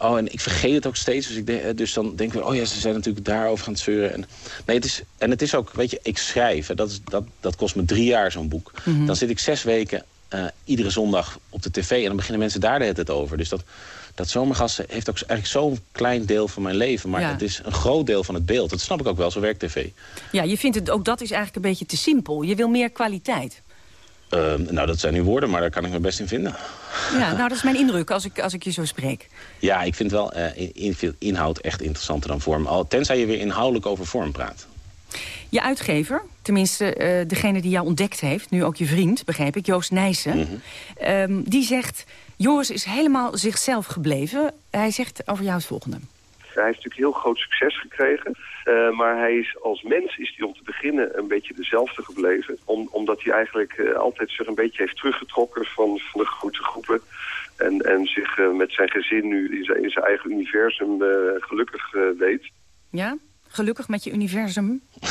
Oh, en ik vergeet het ook steeds. Dus, ik de, dus dan denk ik, oh ja, ze zijn natuurlijk daarover gaan het zeuren. En, nee, het is, en het is ook, weet je, ik schrijf. Hè, dat, is, dat, dat kost me drie jaar, zo'n boek. Mhm. Mm -hmm. Dan zit ik zes weken uh, iedere zondag op de tv. En dan beginnen mensen daar de hele tijd over. Dus dat, dat zomergasten heeft ook eigenlijk zo'n klein deel van mijn leven. Maar Ja. het is een groot deel van het beeld. Dat snap ik ook wel, zo werkt tv. Ja, je vindt het ook dat is eigenlijk een beetje te simpel. Je wil meer kwaliteit. Uh, nou, dat zijn uw woorden, maar daar kan ik me best in vinden. Ja, nou, dat is mijn indruk als ik, als ik je zo spreek. Ja, ik vind wel uh, in, in, inhoud echt interessanter dan vorm. Al, tenzij je weer inhoudelijk over vorm praat. Je uitgever, tenminste uh, degene die jou ontdekt heeft... nu ook je vriend, begreep ik, Joost Nijssen... Mm -hmm. um, die zegt, Joris is helemaal zichzelf gebleven. Hij zegt over jou het volgende. Hij heeft natuurlijk heel groot succes gekregen. Uh, maar hij is als mens is hij om te beginnen een beetje dezelfde gebleven. Om, omdat hij eigenlijk uh, altijd zich een beetje heeft teruggetrokken van, van de grote groepen. En, en zich uh, met zijn gezin nu in zijn, in zijn eigen universum gelukkig weet. Ja? Gelukkig met je universum?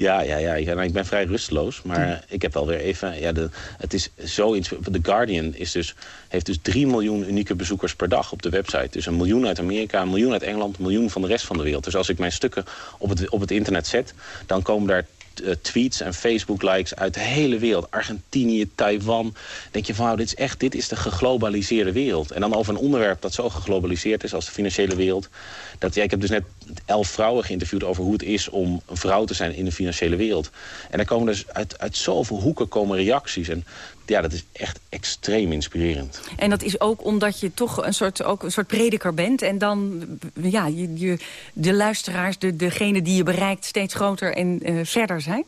Ja, ja, ja. Ik, nou, ik ben vrij rusteloos. Maar ja. ik heb wel weer even... Ja, de, het is zo... The Guardian is dus, heeft dus 3 miljoen unieke bezoekers per dag op de website. Dus een miljoen uit Amerika, een miljoen uit Engeland... een miljoen van de rest van de wereld. Dus als ik mijn stukken op het, op het internet zet... dan komen daar uh, tweets en Facebook-likes uit de hele wereld. Argentinië, Taiwan. denk je van, wow, dit is echt dit is de geglobaliseerde wereld. En dan over een onderwerp dat zo geglobaliseerd is als de financiële wereld. Dat, ja, ik heb dus net elf vrouwen geïnterviewd over hoe het is om een vrouw te zijn in de financiële wereld. En daar komen dus uit, uit zoveel hoeken komen reacties. En ja, dat is echt extreem inspirerend. En dat is ook omdat je toch een soort, ook een soort prediker bent. En dan, ja, je, je, de luisteraars, de, degene die je bereikt... steeds groter en uh, verder zijn?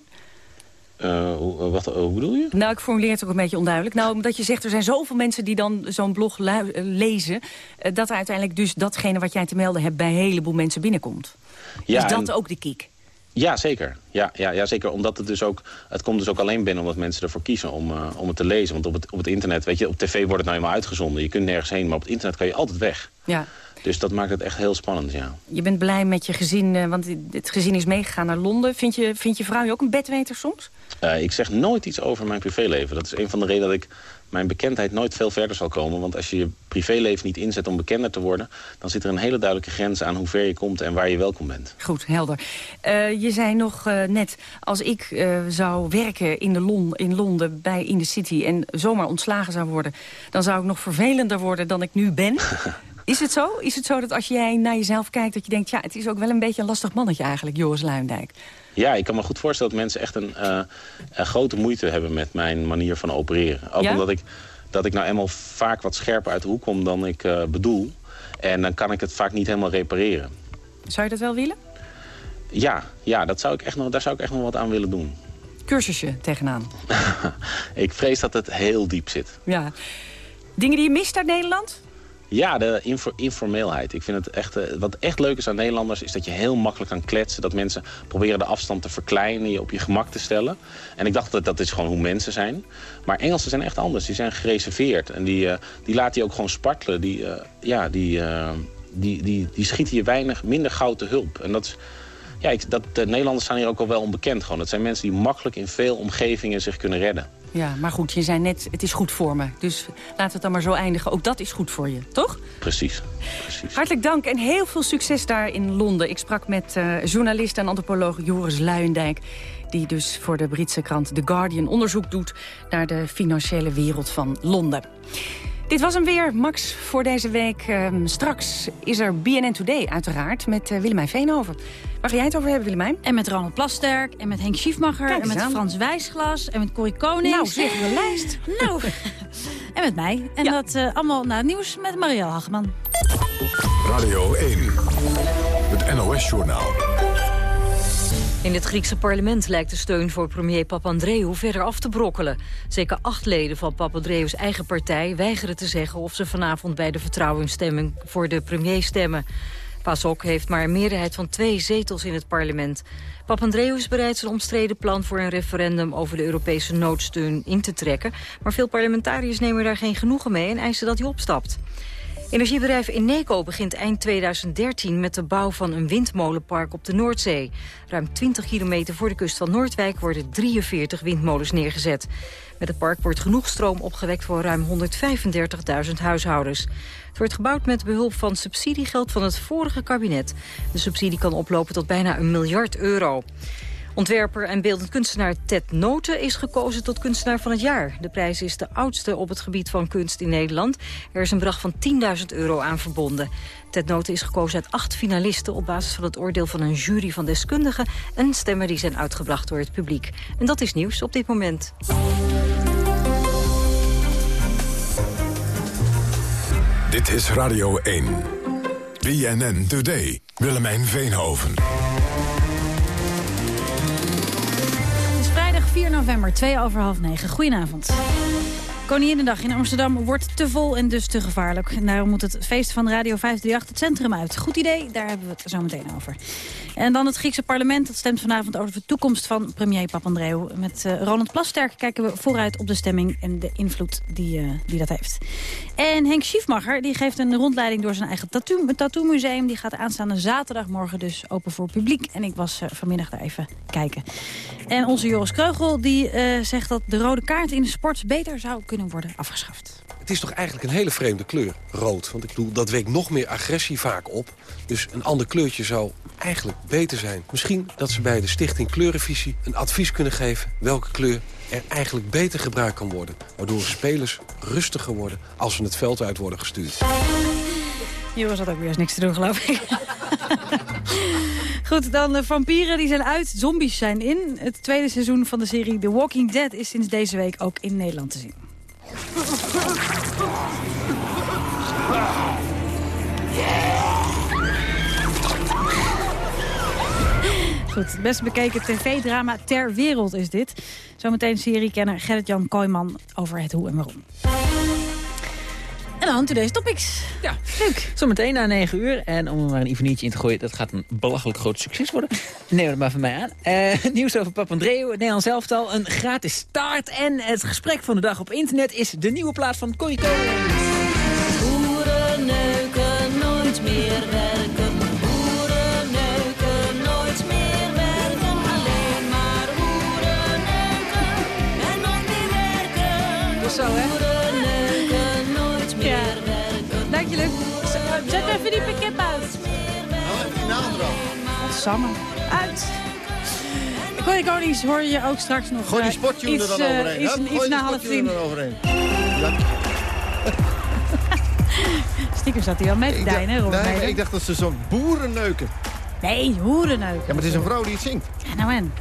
Uh, hoe, wat, uh, hoe bedoel je? Nou, ik formuleer het ook een beetje onduidelijk. Nou, omdat je zegt, er zijn zoveel mensen die dan zo'n blog lezen... Uh, dat er uiteindelijk dus datgene wat jij te melden hebt... bij een heleboel mensen binnenkomt. Ja, is dat en... ook de kick? Ja, zeker. Ja, ja, ja, zeker. Omdat het dus ook... Het komt dus ook alleen binnen omdat mensen ervoor kiezen om, uh, om het te lezen. Want op het, op het internet, weet je, op tv wordt het nou eenmaal uitgezonden. Je kunt nergens heen, maar op het internet kan je altijd weg. Ja. Dus dat maakt het echt heel spannend, ja. Je bent blij met je gezin, uh, want het gezin is meegegaan naar Londen. Vind je, vind je vrouw je ook een bedweter soms? Uh, ik zeg nooit iets over mijn privéleven. Dat is een van de redenen dat ik mijn bekendheid nooit veel verder zal komen. Want als je je privéleven niet inzet om bekender te worden... dan zit er een hele duidelijke grens aan hoe ver je komt en waar je welkom bent. Goed, helder. Uh, je zei nog uh, net, als ik uh, zou werken in, de Lon in Londen bij In The City... en zomaar ontslagen zou worden... dan zou ik nog vervelender worden dan ik nu ben... Is het zo? Is het zo dat als jij naar jezelf kijkt... dat je denkt, ja, het is ook wel een beetje een lastig mannetje eigenlijk, Joris Luijendijk? Ja, ik kan me goed voorstellen dat mensen echt een, uh, een grote moeite hebben... met mijn manier van opereren. Ook ja? omdat ik, dat ik nou eenmaal vaak wat scherper uit de hoek kom dan ik uh, bedoel. En dan kan ik het vaak niet helemaal repareren. Zou je dat wel willen? Ja, ja dat zou ik echt nog, daar zou ik echt nog wat aan willen doen. Cursusje tegenaan? ik vrees dat het heel diep zit. Ja. Dingen die je mist uit Nederland? Ja, de infor informeelheid. Ik vind het echt, uh, wat echt leuk is aan Nederlanders... is dat je heel makkelijk kan kletsen. Dat mensen proberen de afstand te verkleinen, je op je gemak te stellen. En ik dacht dat dat is gewoon hoe mensen zijn. Maar Engelsen zijn echt anders. Die zijn gereserveerd. En die, uh, die laten je ook gewoon spartelen. Die, uh, ja, die, die, die, die schieten je weinig minder gauw te hulp. En dat ja, ik, dat, de Nederlanders staan hier ook al wel onbekend. Gewoon. Het zijn mensen die makkelijk in veel omgevingen zich kunnen redden. Ja, maar goed, je zei net, het is goed voor me. Dus laten we het dan maar zo eindigen. Ook dat is goed voor je, toch? Precies. Precies. Hartelijk dank en heel veel succes daar in Londen. Ik sprak met uh, journalist en antropoloog Joris Luijendijk... die dus voor de Britse krant The Guardian onderzoek doet... naar de financiële wereld van Londen. Dit was hem weer, Max, voor deze week. Um, straks is er BNN Today, uiteraard, met uh, Willemijn Veenhoven. Waar ga jij het over hebben, Willemijn? En met Ronald Plasterk, en met Henk Schiefmacher, en met aan. Frans Wijsglas, en met Corrie Konings. Nou, zeg de lijst. nou, en met mij. En ja. dat uh, allemaal naar het nieuws met Marielle Hageman. Radio 1, het NOS-journaal. In het Griekse parlement lijkt de steun voor premier Papandreou verder af te brokkelen. Zeker acht leden van Papandreou's eigen partij weigeren te zeggen... of ze vanavond bij de vertrouwensstemming voor de premier stemmen. PASOK heeft maar een meerderheid van twee zetels in het parlement. Papandreou is bereid zijn omstreden plan voor een referendum over de Europese noodsteun in te trekken. Maar veel parlementariërs nemen daar geen genoegen mee en eisen dat hij opstapt. Energiebedrijf Eneco begint eind 2013 met de bouw van een windmolenpark op de Noordzee. Ruim 20 kilometer voor de kust van Noordwijk worden 43 windmolens neergezet. Met het park wordt genoeg stroom opgewekt voor ruim 135.000 huishoudens. Het wordt gebouwd met behulp van subsidiegeld van het vorige kabinet. De subsidie kan oplopen tot bijna een miljard euro. Ontwerper en beeldend kunstenaar Ted Noten is gekozen tot kunstenaar van het jaar. De prijs is de oudste op het gebied van kunst in Nederland. Er is een bedrag van 10.000 euro aan verbonden. Ted Noten is gekozen uit acht finalisten... op basis van het oordeel van een jury van deskundigen... en stemmen die zijn uitgebracht door het publiek. En dat is nieuws op dit moment. Dit is Radio 1. BNN Today. Willemijn Veenhoven. 4 november, 2 over half 9. Goedenavond. Koninginnedag in Amsterdam wordt te vol en dus te gevaarlijk. En daarom moet het feest van Radio 538 het centrum uit. Goed idee, daar hebben we het zo meteen over. En dan het Griekse parlement. Dat stemt vanavond over de toekomst van premier Papandreou. Met uh, Ronald Plasterk kijken we vooruit op de stemming en de invloed die, uh, die dat heeft. En Henk Schiefmacher die geeft een rondleiding door zijn eigen tattoo, tattoo museum. Die gaat aanstaande zaterdagmorgen dus open voor publiek. En ik was uh, vanmiddag daar even kijken. En onze Joris Kreugel die zegt dat de rode kaart in de sport beter zou kunnen worden afgeschaft. Het is toch eigenlijk een hele vreemde kleur, rood. Want ik bedoel, dat wekt nog meer agressie vaak op. Dus een ander kleurtje zou eigenlijk beter zijn. Misschien dat ze bij de Stichting Kleurenvisie een advies kunnen geven... welke kleur er eigenlijk beter gebruikt kan worden. Waardoor spelers rustiger worden als ze het veld uit worden gestuurd. Joris had ook weer eens niks te doen, geloof ik. Goed, dan de vampieren die zijn uit, zombies zijn in. Het tweede seizoen van de serie The Walking Dead is sinds deze week ook in Nederland te zien. Goed, het best bekeken tv-drama ter wereld is dit. Zometeen seriekenner Gerrit-Jan Kooijman over het hoe en waarom. En dan today's topics. Ja, leuk. Zometeen na 9 uur. En om er maar een Ivanietje in te gooien, dat gaat een belachelijk groot succes worden. Neem het maar van mij aan. Uh, nieuws over Papandreou, het Nederlands elftal, een gratis start. En het gesprek van de dag op internet is de nieuwe plaats van Corrie Boeren neuken, nooit meer werken. Boeren neuken, nooit meer werken. Alleen maar boeren neuken en nooit meer werken. Dus zo, hè? Samen. Uit. Konings hoor je ook straks nog. Gooi die eh, sporttune iets, er dan eh, overheen. Iets, hè? iets na half tien. Stiekem zat hij wel te Ik deinen, hè, Robert nee, ik dacht dat ze zo'n boeren neuken. Nee, hoerenneuk. Ja, maar het is een vrouw die het zingt. Ja, nou en.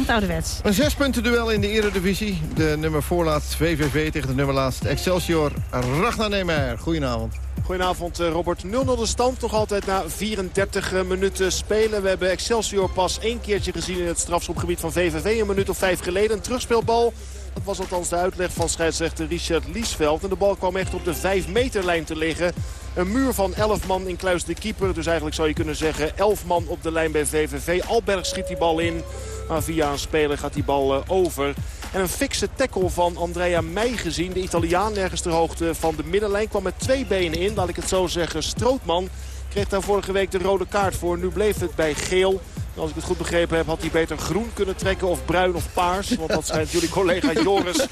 Het ouderwets. Een zespunten duel in de Eredivisie. De nummer voorlaatst VVV tegen de nummer laatst Excelsior. Ragnar Neemeyer, goedenavond. Goedenavond eh, Robert. 0-0 de stand. Nog altijd na 34 eh, minuten spelen. We hebben Excelsior pas één keertje gezien in het strafschopgebied van VVV. Een minuut of vijf geleden. Een terugspeelbal. Dat was althans de uitleg van scheidsrechter Richard Liesveld. En de bal kwam echt op de 5 meterlijn te liggen. Een muur van 11 man inclusief de keeper. Dus eigenlijk zou je kunnen zeggen 11 man op de lijn bij VVV. Alberg schiet die bal in. Maar via een speler gaat die bal eh, over. En een fikse tackle van Andrea Meij gezien. De Italiaan ergens ter hoogte van de middenlijn kwam met twee benen in. Laat ik het zo zeggen. Strootman kreeg daar vorige week de rode kaart voor. Nu bleef het bij geel. Als ik het goed begrepen heb, had hij beter groen kunnen trekken of bruin of paars. Want dat schijnt jullie collega Joris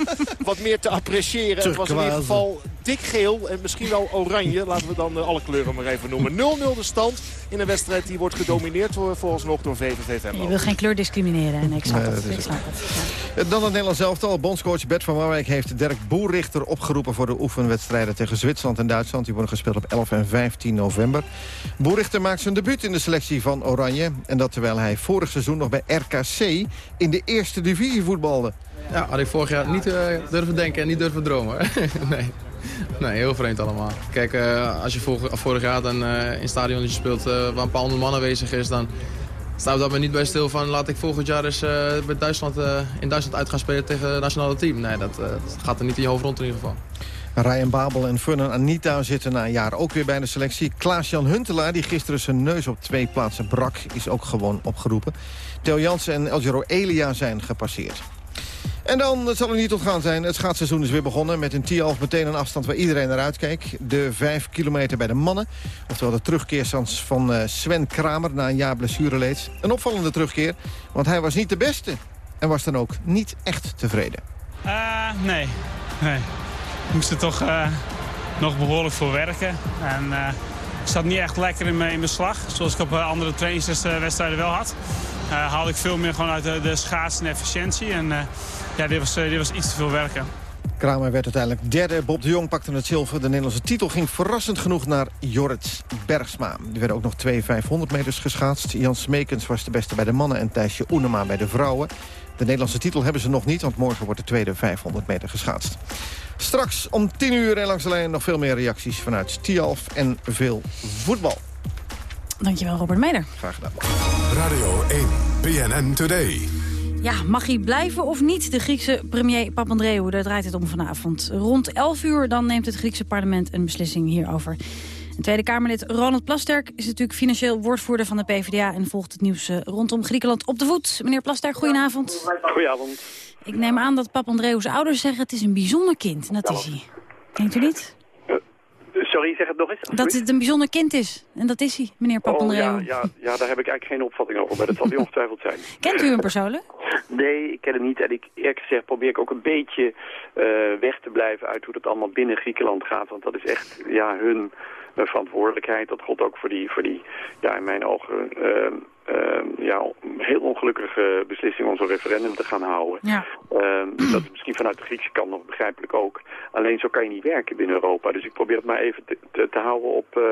wat meer te appreciëren. Het was in ieder geval dik geel en misschien wel oranje. Laten we dan eh, alle kleuren maar even noemen. 0-0 de stand in een wedstrijd die wordt gedomineerd volgens nog door VVV Venlo. Je wil geen kleur discrimineren. En ik snap Nee, het. dat is Ik snap het. Dan het Nederlands elftal. Bondscoach Bert van Marwijk heeft Dirk Boerrichter opgeroepen... voor de oefenwedstrijden tegen Zwitserland en Duitsland. Die worden gespeeld op 11 en 15 november. Boerrichter maakt zijn debuut in de selectie van Oranje. En dat terwijl hij vorig seizoen nog bij RKC in de eerste divisie voetbalde. Ja, had ik vorig jaar niet eh, durven denken en niet durven dromen. nee. nee, heel vreemd allemaal. Kijk, eh, als je vorig, vorig jaar dan eh, in stadion speelt waar een paar honderd man aanwezig is... dan staan we maar niet bij stil van laat ik volgend jaar eens bij Duitsland, in Duitsland uit gaan spelen tegen het nationale team. Nee, dat, dat gaat er niet in je hoofd rond in ieder geval. Ryan Babel en Furnan Anita zitten na een jaar ook weer bij de selectie. Klaas-Jan Huntelaar, die gisteren zijn neus op twee plaatsen brak... is ook gewoon opgeroepen. Theo Jansen en Eljero Elia zijn gepasseerd. En dan, zal er niet ontgaan zijn, het schaatsseizoen is weer begonnen... met een T-half meteen een afstand waar iedereen naar uitkeek. De vijf kilometer bij de mannen. Oftewel de terugkeerstand van eh, Sven Kramer na een jaar blessureleed. Een opvallende terugkeer, want hij was niet de beste. En was dan ook niet echt tevreden. Eh, nee, nee. Moest er toch eh, nog behoorlijk voor werken. En eh, ik zat niet echt lekker in mijn, slag. Zoals ik op eh, andere trainingswedstrijden wel had. Haalde ik veel meer gewoon uit de, de schaatsen en efficiëntie. En ja, dit was, dit was iets te veel werken. Kramer werd uiteindelijk derde. Bob de Jong pakte het zilver. De Nederlandse titel ging verrassend genoeg naar Jorrit Bergsma. Er werden ook nog twee 500 meters geschaatst. Jan Smekens was de beste bij de mannen en Thijsje Oenema bij de vrouwen. De Nederlandse titel hebben ze nog niet, want morgen wordt de tweede 500 meter geschaatst. Straks om 10 uur en langs de lijn nog veel meer reacties vanuit Tialf en veel voetbal. Dankjewel, Robert Meder. Graag gedaan. Radio 1, BNN Today. Ja, mag hij blijven of niet? De Griekse premier Papandreou, daar draait het om vanavond. Rond 11 uur dan neemt het Griekse parlement een beslissing hierover. En Tweede Kamerlid Ronald Plasterk is natuurlijk financieel woordvoerder van de PvdA... en volgt het nieuws eh, rondom Griekenland op de voet. Meneer Plasterk, goedenavond. Goedenavond. Ik neem aan dat Papandreou's ouders zeggen het is een bijzonder kind. En dat is hij. Denkt u niet? Sorry, zeg het nog eens. Dat het een bijzonder kind is. En dat is hij, meneer Oh, Papandreou. ja, ja, ja, daar heb ik eigenlijk geen opvatting over, maar dat zal hij ongetwijfeld zijn. Kent u hem persoonlijk? Nee, ik ken hem niet. En ik, eerlijk gezegd probeer ik ook een beetje eh, weg te blijven uit hoe dat allemaal binnen Griekenland gaat. Want dat is echt ja, hun eh, verantwoordelijkheid. Dat gold ook voor die, voor die ja, in mijn ogen, ehm, ja, heel ongelukkige beslissing om zo'n referendum te gaan houden. Ja. Ehm, dat is misschien vanuit de Griekse kant nog begrijpelijk ook. Alleen zo kan je niet werken binnen Europa. Dus ik probeer het maar even te, te, te houden op eh,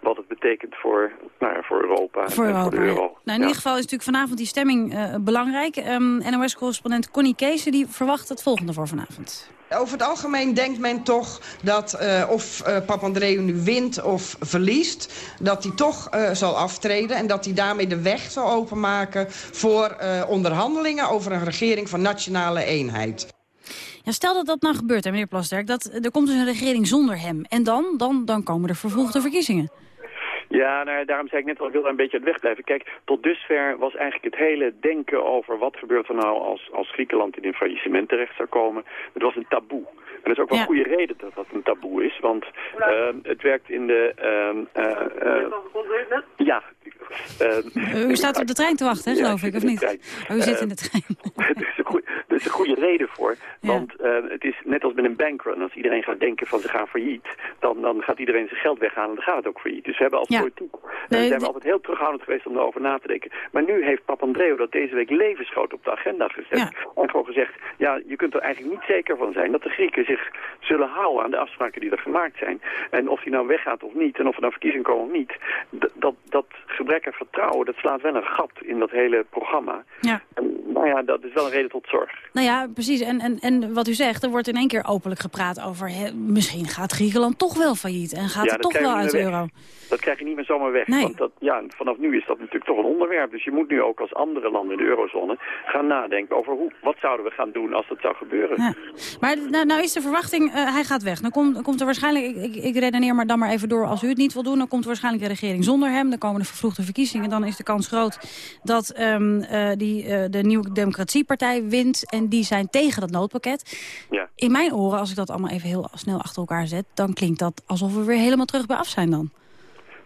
wat het betekent voor, nou ja, voor Europa Voor en voor de Europa. euro. Nou, in Ja. ieder geval is natuurlijk vanavond die stemming eh, belangrijk. Ehm, NOS-correspondent Connie Kees die verwacht het volgende voor vanavond. Over het algemeen denkt men toch dat eh, of eh Papandreou nu wint of verliest... dat hij toch eh, zal aftreden en dat hij daarmee de weg zal openmaken... voor eh, onderhandelingen over een regering van nationale eenheid. Ja, stel dat dat nou gebeurt, hè, meneer Plasterk. Dat, er komt dus een regering zonder hem. En dan, dan, dan komen er vervroegde verkiezingen. Ja, nou, ja, daarom zei ik net al, ik wil daar een beetje uit wegblijven. Kijk, tot dusver was eigenlijk het hele denken over wat gebeurt er nou als, als Griekenland in een faillissement terecht zou komen. Het was een taboe. En dat is ook wel een goede reden dat dat een taboe is, want ehm, het werkt in de... ehm, eh, eh, ja. ehm, U staat op de trein te wachten, hè, Ja, geloof ik of in de niet? trein. Oh, u zit in de trein. is een goede reden voor. Want eh, het is net als met een bankrun. Als iedereen gaat denken van ze gaan failliet, dan, dan gaat iedereen zijn geld weghalen en dan gaat het ook failliet. Dus we hebben als Ja. politiek eh, Nee, zijn we altijd heel terughoudend geweest om daarover na te denken. Maar nu heeft Papandreou dat deze week levensgroot op de agenda gezet. En gewoon gezegd, ja, je kunt er eigenlijk niet zeker van zijn dat de Grieken zich zullen houden aan de afspraken die er gemaakt zijn. En of die nou weggaat of niet, en of er nou verkiezingen komen of niet, dat, dat gebrek aan vertrouwen, dat slaat wel een gat in dat hele programma. Ja. En, nou ja, dat is wel een reden tot zorg. Nou ja, precies. En, en, en wat u zegt, er wordt in één keer openlijk gepraat over... Misschien gaat Griekenland toch wel failliet en gaat Ja, het toch wel uit de euro. Dat krijg je niet meer zomaar weg. Nee. Want dat, ja, vanaf nu is dat natuurlijk toch een onderwerp. Dus je moet nu ook als andere landen in de eurozone gaan nadenken over hoe, wat zouden we gaan doen als dat zou gebeuren. Ja. Maar nou, nou is de verwachting, eh, hij gaat weg. Dan komt, komt er waarschijnlijk, ik, ik, redeneer maar dan maar even door... als u het niet wil doen, dan komt er waarschijnlijk een regering zonder hem. Dan komen de vervroegde verkiezingen. Dan is de kans groot dat ehm, eh, die, eh, de Nieuwe Democratiepartij wint... en die zijn tegen dat noodpakket. Ja. In mijn oren, als ik dat allemaal even heel snel achter elkaar zet... dan klinkt dat alsof we weer helemaal terug bij af zijn dan.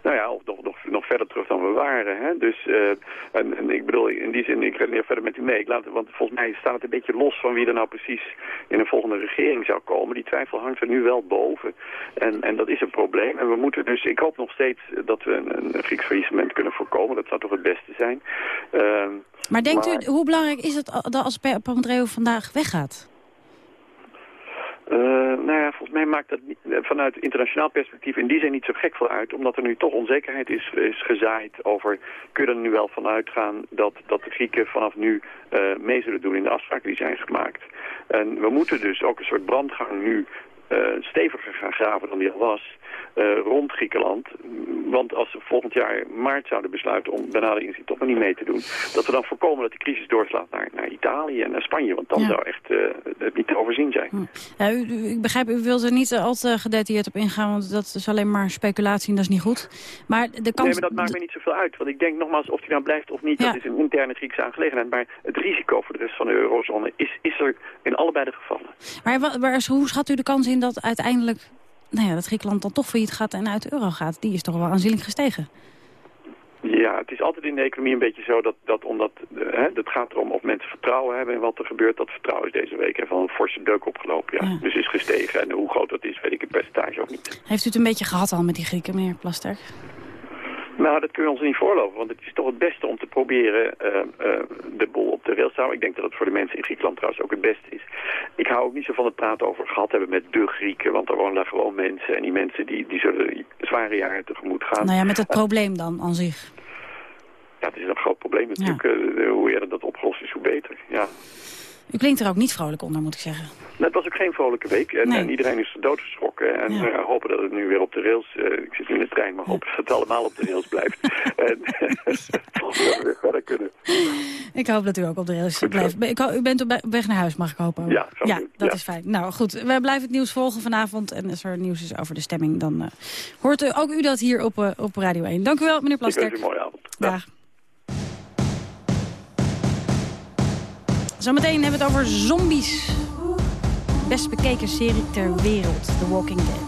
Nou ja, of nog, nog, nog verder terug dan we waren. Hè? Dus uh, en, en, ik bedoel, in die zin, ik redeneer verder met u mee. Ik laat, want volgens mij staat het een beetje los van wie er nou precies in een volgende regering zou komen. Die twijfel hangt er nu wel boven. En, en dat is een probleem. En we moeten dus, ik hoop nog steeds dat we een, een Grieks faillissement kunnen voorkomen. Dat zou toch het beste zijn. Uh, maar denkt u, hoe belangrijk is het dat als Papandreou vandaag weggaat? Uh, nou ja, volgens mij maakt dat vanuit internationaal perspectief in die zin niet zo gek veel uit. Omdat er nu toch onzekerheid is, is gezaaid over... kun je er nu wel van uitgaan dat, dat de Grieken vanaf nu uh, mee zullen doen in de afspraken die zijn gemaakt. En we moeten dus ook een soort brandgang nu steviger gaan graven dan die al was uh, rond Griekenland. Want als we volgend jaar maart zouden besluiten om inzien toch nog niet mee te doen... dat we dan voorkomen dat die crisis doorslaat naar, naar Italië en naar Spanje. Want dan zou echt uh, het niet te overzien zijn. Hm. Ja, u, ik begrijp, u wilt er niet al te gedetailleerd op ingaan... want dat is alleen maar speculatie en dat is niet goed. Maar de kans... Nee, maar dat maakt me niet zoveel uit. Want ik denk nogmaals, of die nou blijft of niet... Ja. dat is een interne Griekse aangelegenheid. Maar het risico voor de rest van de eurozone is, is er in allebei de gevallen. Maar, maar hoe schat u de kans in dat uiteindelijk nou ja, dat Griekenland dan toch failliet gaat en uit de euro gaat. Die is toch wel aanzienlijk gestegen. Ja, het is altijd in de economie een beetje zo dat, dat omdat uh, hè, het gaat erom of mensen vertrouwen hebben in wat er gebeurt. Dat vertrouwen is deze week even een forse deuk opgelopen. Ja. ja. Dus is gestegen. En hoe groot dat is, weet ik het percentage ook niet. Heeft u het een beetje gehad al met die Grieken, meneer Plasterk? Nou, dat kunnen we ons niet voorlopen, want het is toch het beste om te proberen uh, uh, de boel op de rails te houden. Ik denk dat het voor de mensen in Griekenland trouwens ook het beste is. Ik hou ook niet zo van het praten over gehad hebben met de Grieken, want er wonen daar gewoon mensen. En die mensen die, die zullen zware jaren tegemoet gaan. Nou ja, met het probleem dan aan zich. Ja, het is een groot probleem natuurlijk. Ja. Uh, hoe eerder dat opgelost is, hoe beter. Ja. U klinkt er ook niet vrolijk onder, moet ik zeggen. het was ook geen vrolijke week. En, nee. en iedereen is doodgeschrokken. En we ja. uh, hopen dat het nu weer op de rails... Uh, ik zit nu in de trein, maar hopen dat het allemaal op de rails blijft. en dat we weer verder kunnen. Ik hoop dat u ook op de rails blijft. Ik, u bent op weg naar huis, mag ik hopen? Ja, ja dat ja. is fijn. Nou goed, we blijven het nieuws volgen vanavond. En als er nieuws is over de stemming, dan uh, hoort u ook u dat hier op, op Radio 1. Dank u wel, meneer Plasterk. Ik wens u een mooie avond. Dag. Zometeen hebben we het over zombies. Best bekeken serie ter wereld, The Walking Dead.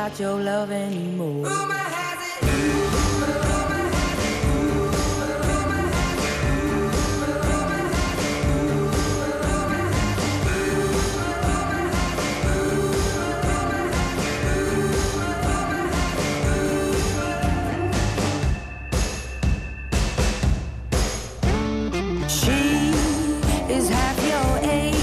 She ain't got your love anymore. Rumor has it. She is half your age,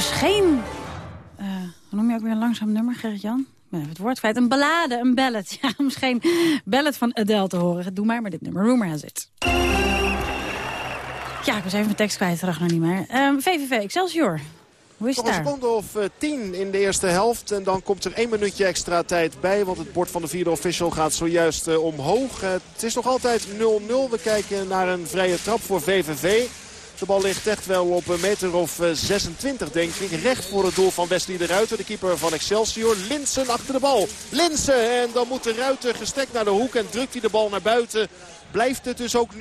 Geen... eh, hoe noem je ook weer een langzaam nummer, Gerrit-Jan? Het woord kwijt. Een ballade, een ballad. Ja, eens geen ballad van Adele te horen. Doe maar maar dit nummer. Rumor has it. Ja, ik was even mijn tekst kwijt. Nog niet meer. Ehm, VVV Excelsior. Hoe is het een of eh, tien in de eerste helft. En dan komt er één minuutje extra tijd bij. Want het bord van de vierde official gaat zojuist eh, omhoog. Eh, het is nog altijd 0-0. We kijken naar een vrije trap voor VVV. De bal ligt echt wel op een meter of eh, 26 denk ik. Recht voor het doel van Wesley de Ruiter. De keeper van Excelsior. Linsen achter de bal. Linsen. En dan moet de Ruiter gestrekt naar de hoek. En drukt hij de bal naar buiten. Blijft het dus ook 0-0.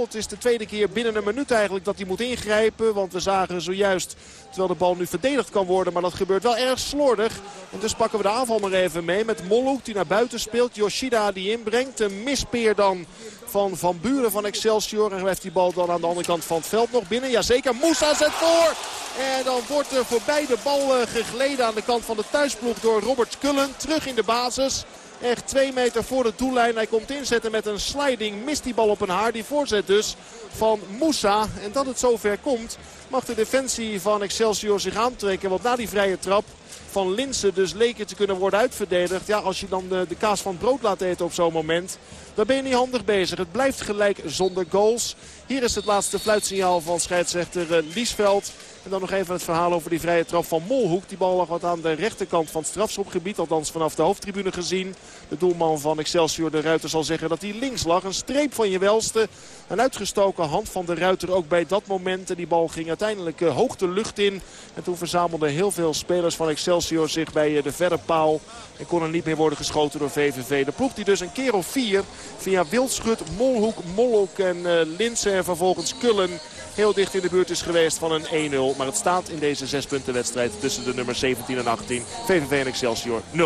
Het is de tweede keer binnen een minuut eigenlijk dat hij moet ingrijpen. Want we zagen zojuist, terwijl de bal nu verdedigd kan worden. Maar dat gebeurt wel erg slordig. En dus pakken we de aanval maar even mee. Met Molhoek die naar buiten speelt. Yoshida die inbrengt. Een mispeer dan van Van Buren van Excelsior. En blijft die bal dan aan de andere kant van het veld nog binnen. Jazeker, Moussa zet voor. En dan wordt er voorbij de bal gegleden aan de kant van de thuisploeg door Robert Kullen. Terug in de basis. Echt twee meter voor de doellijn. Hij komt inzetten met een sliding. Mist die bal op een haar. Die voorzet dus van Moussa. En dat het zover komt mag de defensie van Excelsior zich aantrekken. Want na die vrije trap van Linsen dus leek het te kunnen worden uitverdedigd. Ja, als je dan de, de kaas van het brood laat eten op zo'n moment... dan ben je niet handig bezig. Het blijft gelijk zonder goals. Hier is het laatste fluitsignaal van scheidsrechter eh, Liesveld. En dan nog even het verhaal over die vrije trap van Molhoek. Die bal lag wat aan de rechterkant van het strafschopgebied. Althans vanaf de hoofdtribune gezien. De doelman van Excelsior de Ruiter zal zeggen dat hij links lag. Een streep van je welste. Een uitgestoken hand van de Ruiter ook bij dat moment. En die bal ging uiteindelijk eh, hoog de lucht in. En toen verzamelden heel veel spelers van Excelsior zich bij eh, de verre paal. En kon niet meer worden geschoten door VVV. De ploeg die dus een keer of vier via Wildschut, Molhoek, Molhoek en uh, Linsen en vervolgens Kullen heel dicht in de buurt is geweest van een 1-0. Maar het staat in deze zes punten wedstrijd tussen de nummer 17 en 18. VVV en Excelsior 0-0.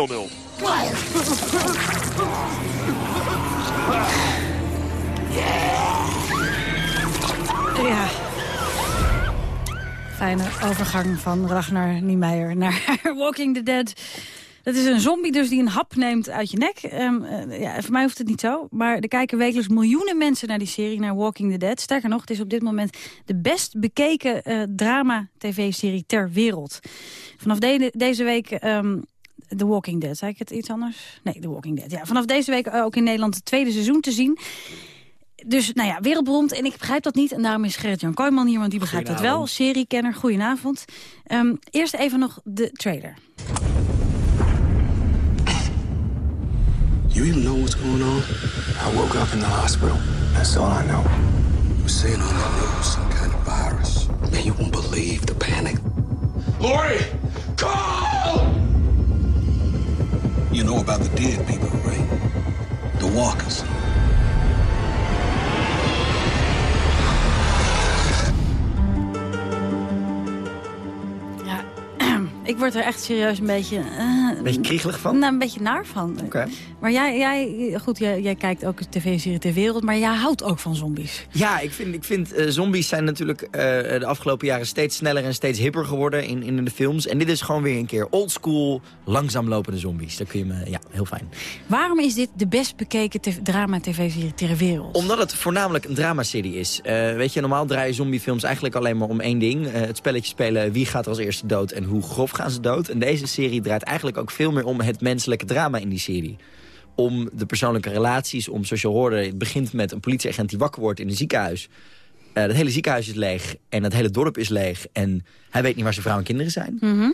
Ja. Fijne overgang van Ragnar Niemeyer naar Walking the Dead. Dat is een zombie dus die een hap neemt uit je nek. Um, uh, ja, voor mij hoeft het niet zo. Maar er kijken wekelijks miljoenen mensen naar die serie, naar Walking the Dead. Sterker nog, het is op dit moment de best bekeken uh, drama-tv-serie ter wereld. Vanaf de deze week... Um, The Walking Dead, zei ik het iets anders? Nee, The Walking Dead. Ja, vanaf deze week ook in Nederland het tweede seizoen te zien. Dus, nou ja, wereldberoemd. En ik begrijp dat niet. En daarom is Gerrit-Jan Kooijman hier, want die begrijpt het wel. Seriekenner, goedenavond. Um, eerst even nog de trailer. You even know what's going on? I woke up in the hospital. That's all I know. We're saying on the news some kind of virus. Man, you won't believe the panic. Lori! Call! You know about the dead people, right? The walkers. Ik word er echt serieus een beetje... Uh, een beetje kriegelig van? Nou, een beetje naar van. Okay. Maar jij, jij, goed, jij, jij kijkt ook tv-serie ter wereld, maar jij houdt ook van zombies. Ja, ik vind, ik vind uh, zombies zijn natuurlijk uh, de afgelopen jaren steeds sneller en steeds hipper geworden in, in de films. En dit is gewoon weer een keer oldschool, langzaam lopende zombies. Daar kun je me, ja, heel fijn. Waarom is dit de best bekeken drama-tv-serie ter wereld? Omdat het voornamelijk een dramaserie is. weet je, normaal draaien zombiefilms eigenlijk alleen maar om één ding. het spelletje spelen, wie gaat er als eerste dood en hoe grof gaan ze dood. En deze serie draait eigenlijk ook veel meer om het menselijke drama in die serie. Om de persoonlijke relaties, om zoals je hoorde... het begint met een politieagent die wakker wordt in een ziekenhuis. Uh, het hele ziekenhuis is leeg en het hele dorp is leeg. En hij weet niet waar zijn vrouw en kinderen zijn. Mm -hmm.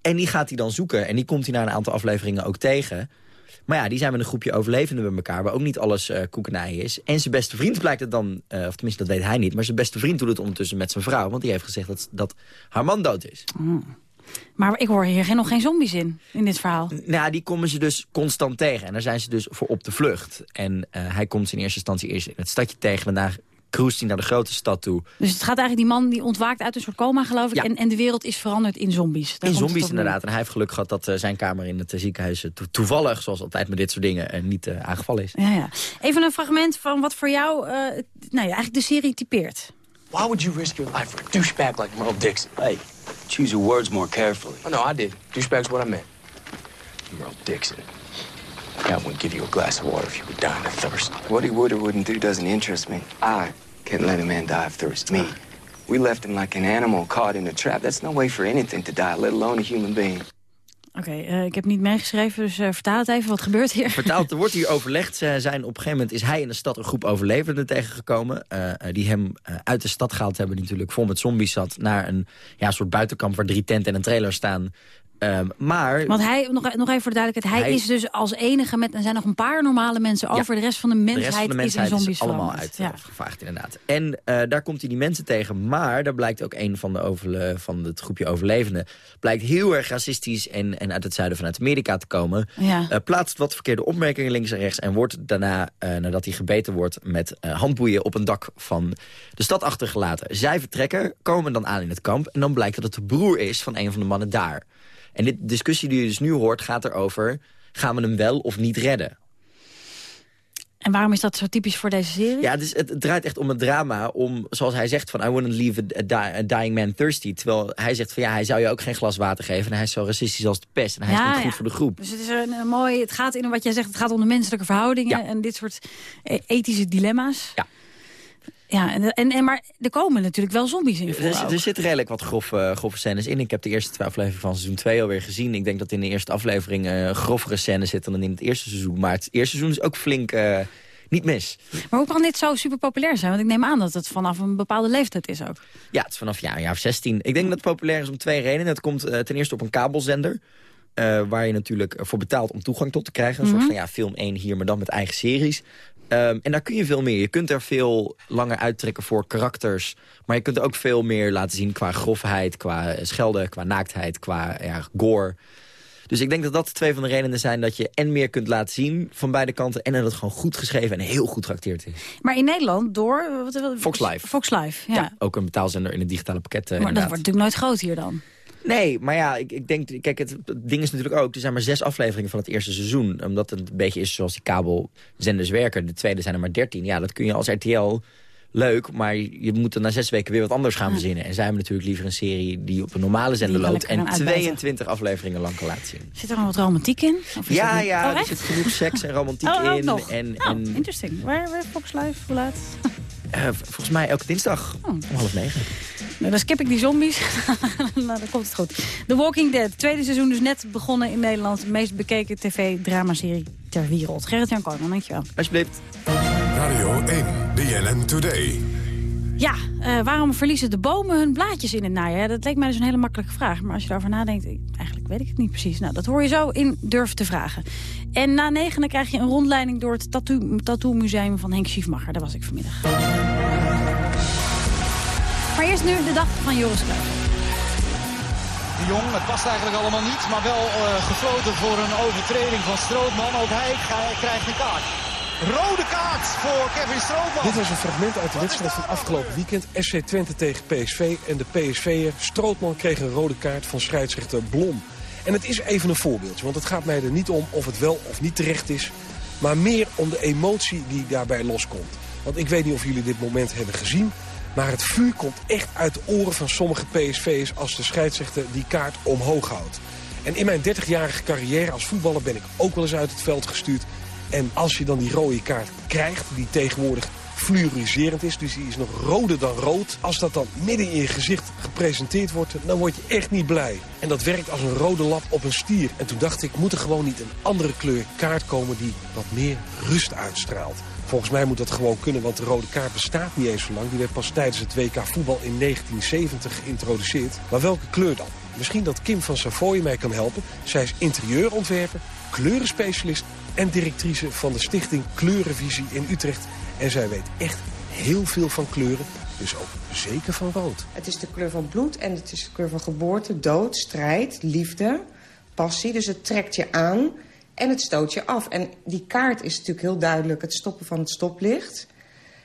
En die gaat hij dan zoeken. En die komt hij na een aantal afleveringen ook tegen. Maar ja, die zijn met een groepje overlevenden bij elkaar... waar ook niet alles eh koekenij is. En zijn beste vriend blijkt het dan... eh, of tenminste, dat weet hij niet... maar zijn beste vriend doet het ondertussen met zijn vrouw... want die heeft gezegd dat, dat haar man dood is. Maar ik hoor hier geen, nog geen zombies in, in dit verhaal. Nou, die komen ze dus constant tegen. En daar zijn ze dus voor op de vlucht. En eh, hij komt ze in eerste instantie eerst in het stadje tegen... en daarna cruist hij naar de grote stad toe. Dus het gaat eigenlijk die man die ontwaakt uit een soort coma, geloof ik. En, en de wereld is veranderd in zombies. Daar in zombies inderdaad. En hij heeft geluk gehad dat eh, zijn kamer in het ziekenhuis... eh, to- toevallig, zoals altijd met dit soort dingen, niet aangevallen is. Ja, ja. Even een fragment van wat voor jou eh, nou ja, eigenlijk de serie typeert. Why would you risk your life for a douchebag like Merle Dixon? Hey, choose your words more carefully. Oh, no, I did. Douchebag's what I meant. Merle Dixon. God wouldn't give you a glass of water if you were dying of thirst. What he would or wouldn't do doesn't interest me. I can't let a man die of thirst. Me. We left him like an animal caught in a trap. That's no way for anything to die, let alone a human being. Oké, eh, ik heb niet meegeschreven, dus eh, vertaal het even. Wat gebeurt hier? Vertaald, er wordt hier overlegd. Ze zijn op een gegeven moment is hij in de stad een groep overlevenden tegengekomen. eh, die hem uit de stad gehaald hebben, die natuurlijk vol met zombies zat. Naar een ja, soort buitenkamp waar drie tenten en een trailer staan. Ehm, maar Want hij, nog, nog even voor de duidelijkheid, hij, Hij- is dus als enige met... Er zijn nog een paar normale mensen over. De rest van de de mensheid, rest van de mensheid is in zombies allemaal uitgevaagd, inderdaad. En eh, daar komt hij die mensen tegen. Maar daar blijkt ook een van, de overle van het groepje overlevenden... blijkt heel erg racistisch en, en uit het zuiden vanuit Amerika te komen. Ja. Eh, plaatst wat verkeerde opmerkingen links en rechts... en wordt daarna, eh, nadat hij gebeten wordt... met eh, handboeien op een dak van de stad achtergelaten. Zij vertrekken, komen dan aan in het kamp... en dan blijkt dat het de broer is van een van de mannen daar. En dit discussie die je dus nu hoort gaat erover... gaan we hem wel of niet redden? En waarom is dat zo typisch voor deze serie? Ja, dus het, draait echt om het drama. Om, zoals hij zegt, van I wouldn't leave a, a di- a dying man thirsty. Terwijl hij zegt van ja, hij zou je ook geen glas water geven. En hij is zo racistisch als de pest. En hij is Ja, niet goed voor de groep. Dus het is een, een mooi, het gaat in wat jij zegt, het gaat om de menselijke verhoudingen en dit soort eh, ethische dilemma's. Ja. Ja, en, en, maar er komen natuurlijk wel zombies in voor. Er, er zitten redelijk wat grof, eh, grove scènes in. Ik heb de eerste twee afleveringen van seizoen 2 alweer gezien. Ik denk dat in de eerste aflevering eh grovere scènes zitten dan in het eerste seizoen. Maar het eerste seizoen is ook flink eh, niet mis. Maar hoe kan dit zo super populair zijn? Want ik neem aan dat het vanaf een bepaalde leeftijd is ook. Ja, het is vanaf ja, een jaar of 16. Ik denk dat het populair is om twee redenen. Het komt ten eerste op een kabelzender. waar je natuurlijk voor betaalt om toegang tot te krijgen. Een Mhm. soort van ja, film 1 hier, maar dan met eigen series. Ehm, en daar kun je veel meer. Je kunt er veel langer uittrekken voor karakters. Maar je kunt er ook veel meer laten zien qua grofheid, qua schelden, qua naaktheid, qua ja, gore. Dus ik denk dat dat twee van de redenen zijn dat je en meer kunt laten zien van beide kanten. En dat het gewoon goed geschreven en heel goed geacteerd is. Maar in Nederland door... Wat, wat- Fox Live. Fox Live, ja. Ook een betaalzender in het digitale pakket. eh, maar dat wordt natuurlijk nooit groot hier dan. Nee, maar ja, ik, ik denk, kijk, het, het ding is natuurlijk ook, er zijn maar zes afleveringen van het eerste seizoen. Omdat het een beetje is zoals die kabelzenders werken. De tweede zijn er maar dertien. Ja, dat kun je als RTL leuk, maar je moet er na zes weken weer wat anders gaan verzinnen. En zij hebben natuurlijk liever een serie die op een normale zender loopt en kan uitbuiten. 22 afleveringen lang kan laten zien. Zit er nog wat romantiek in? Of is Ja, ja, Oh, er zit genoeg seks en romantiek Oh, in. nog. En, Nou, en interesting. Waar, waar Fox Live? Hoe laat? Eh, volgens mij elke dinsdag Oh. om half negen. Nou, dan skip ik die zombies. nou, dan komt het goed. The Walking Dead. Tweede seizoen dus net begonnen in Nederland. De meest bekeken tv-dramaserie ter wereld. Gerrit-Jan Koolman, dankjewel. Alsjeblieft. Radio 1, BNN Today. Ja, eh, waarom verliezen de bomen hun blaadjes in het najaar? Dat leek mij dus een hele makkelijke vraag. Maar als je erover nadenkt, eigenlijk weet ik het niet precies. Nou, dat hoor je zo in Durf te Vragen. En na negenen krijg je een rondleiding door het tattoo, tattoo museum van Henk Schiefmacher. Daar was ik vanmiddag. Maar eerst nu de dag van Joris. De Jong, het past eigenlijk allemaal niet, maar wel eh, gefloten voor een overtreding van Strootman. Ook hij krijgt een kaart. Rode kaart voor Kevin Strootman. Dit was een fragment uit de wedstrijd van afgelopen weekend. SC Twente tegen PSV. En de PSV'er Strootman kreeg een rode kaart van scheidsrechter Blom. En het is even een voorbeeldje, want het gaat mij er niet om of het wel of niet terecht is. Maar meer om de emotie die daarbij loskomt. Want ik weet niet of jullie dit moment hebben gezien. Maar het vuur komt echt uit de oren van sommige PSV'ers als de scheidsrechter die kaart omhoog houdt. En in mijn 30-jarige carrière als voetballer ben ik ook wel eens uit het veld gestuurd. En als je dan die rode kaart krijgt, die tegenwoordig fluoriserend is, dus die is nog roder dan rood. Als dat dan midden in je gezicht gepresenteerd wordt, dan word je echt niet blij. En dat werkt als een rode lap op een stier. En toen dacht ik, moet er gewoon niet een andere kleur kaart komen die wat meer rust uitstraalt. Volgens mij moet dat gewoon kunnen, want de rode kaart bestaat niet eens zo lang. Die werd pas tijdens het WK voetbal in 1970 geïntroduceerd. Maar welke kleur dan? misschien dat Kim van Savoy mij kan helpen. Zij is interieurontwerper, kleurenspecialist en directrice van de stichting Kleurenvisie in Utrecht. En zij weet echt heel veel van kleuren, dus ook zeker van rood. Het is de kleur van bloed en het is de kleur van geboorte, dood, strijd, liefde, passie. Dus het trekt je aan en het stoot je af. En die kaart is natuurlijk heel duidelijk het stoppen van het stoplicht.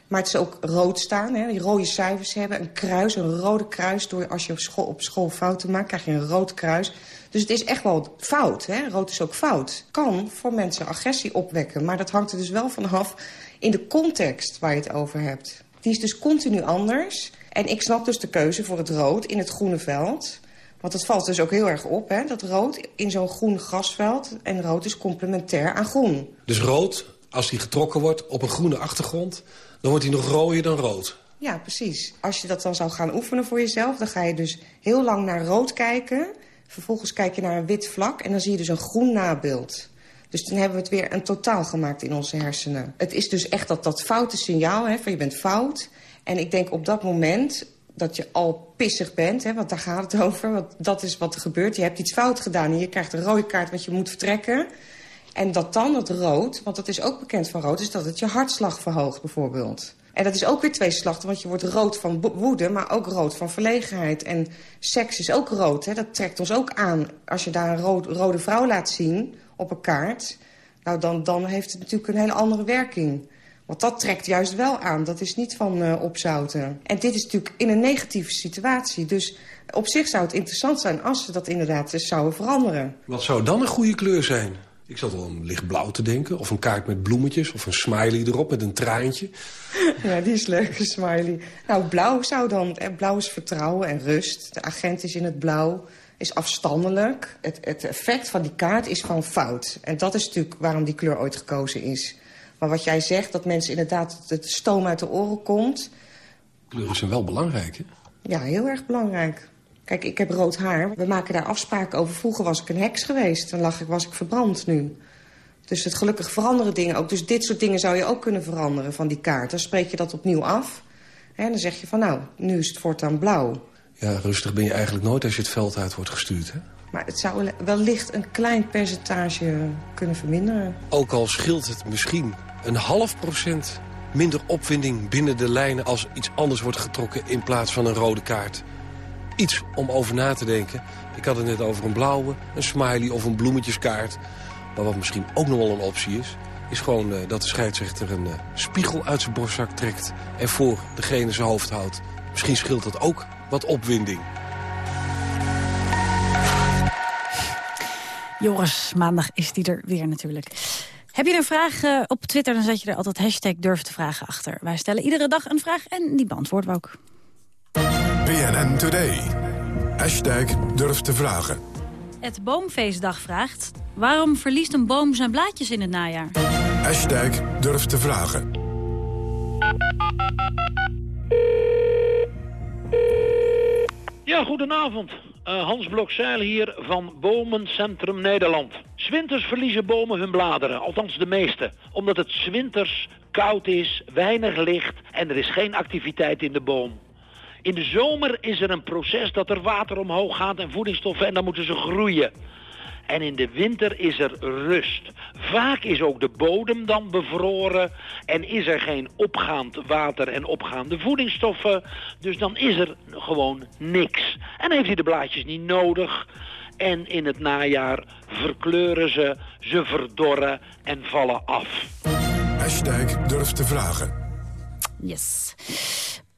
Maar het is ook rood staan, hè, die rode cijfers hebben. Een kruis, een rode kruis. Door, als je op school, op school fouten maakt, krijg je een rood kruis. Dus het is echt wel fout. Hè? Rood is ook fout. Kan voor mensen agressie opwekken. Maar dat hangt er dus wel van af in de context waar je het over hebt. Die is dus continu anders. En ik snap dus de keuze voor het rood in het groene veld. Want het valt dus ook heel erg op, hè, dat rood in zo'n groen grasveld... en rood is complementair aan groen. Dus rood, als die getrokken wordt op een groene achtergrond... dan wordt hij nog rooier dan rood. Ja, precies. Als je dat dan zou gaan oefenen voor jezelf... dan ga je dus heel lang naar rood kijken. Vervolgens kijk je naar een wit vlak en dan zie je dus een groen nabeeld. Dus dan hebben we het weer een totaal gemaakt in onze hersenen. Het is dus echt dat, dat foute signaal, hè, van je bent fout. En ik denk op dat moment dat je al pissig bent, hè, want daar gaat het over. Want dat is wat er gebeurt. Je hebt iets fout gedaan en je krijgt een rode kaart, want je moet vertrekken. En dat dan het rood, want dat is ook bekend van rood... is dat het je hartslag verhoogt bijvoorbeeld. En dat is ook weer twee slachten, want je wordt rood van woede... maar ook rood van verlegenheid. En seks is ook rood, hè? dat trekt ons ook aan. Als je daar een rode vrouw laat zien op een kaart... Nou, dan, dan heeft het natuurlijk een hele andere werking. Want dat trekt juist wel aan. Dat is niet van eh, opzouten. En dit is natuurlijk in een negatieve situatie. Dus op zich zou het interessant zijn als ze dat inderdaad eens zouden veranderen. Wat zou dan een goede kleur zijn? Ik zat al aan lichtblauw te denken. Of een kaart met bloemetjes. Of een smiley erop met een traantje. Ja, die is leuk, een smiley. Nou, blauw zou dan... eh, Blauw is vertrouwen en rust. De agent is in het blauw, is afstandelijk. Het, het effect van die kaart is gewoon fout. En dat is natuurlijk waarom die kleur ooit gekozen is. Maar wat jij zegt, dat mensen inderdaad het stoom uit de oren komt... Kleuren zijn wel belangrijk, hè? Ja, heel erg belangrijk. Kijk, ik heb rood haar. We maken daar afspraken over. Vroeger was ik een heks geweest. Dan lag ik, was ik verbrand nu. Dus het gelukkig veranderen dingen ook. Dus dit soort dingen zou je ook kunnen veranderen van die kaart. Dan spreek je dat opnieuw af. En dan zeg je van nou, nu is het voortaan blauw. Ja, rustig ben je eigenlijk nooit als je het veld uit wordt gestuurd, hè? Maar het zou wellicht een klein percentage kunnen verminderen. Ook al scheelt het misschien een half procent minder opwinding binnen de lijnen... als iets anders wordt getrokken in plaats van een rode kaart. Iets om over na te denken. Ik had het net over een blauwe, een smiley of een bloemetjeskaart. Maar wat misschien ook nog wel een optie is... is gewoon eh, dat de scheidsrechter een eh, spiegel uit zijn borstzak trekt... en voor degene zijn hoofd houdt. Misschien scheelt dat ook wat opwinding. Joris, maandag is die er weer natuurlijk. Heb je een vraag eh, op Twitter, dan zet je er altijd hashtag durf te vragen achter. Wij stellen iedere dag een vraag en die beantwoorden we ook. BNN Today. Hashtag durf te vragen. Het Boomfeestdag vraagt... waarom verliest een boom zijn blaadjes in het najaar? Hashtag durf te vragen. Ja, goedenavond. Eh, Hans Blokzeil hier van Bomencentrum Nederland. Zwinters verliezen bomen hun bladeren, althans de meeste. Omdat het zwinters koud is, weinig licht en er is geen activiteit in de boom. In de zomer is er een proces dat er water omhoog gaat en voedingsstoffen en dan moeten ze groeien. En in de winter is er rust. Vaak is ook de bodem dan bevroren en is er geen opgaand water en opgaande voedingsstoffen. Dus dan is er gewoon niks. En heeft hij de blaadjes niet nodig. En in het najaar verkleuren ze, ze verdorren en vallen af. Hashtag durf te vragen. Yes.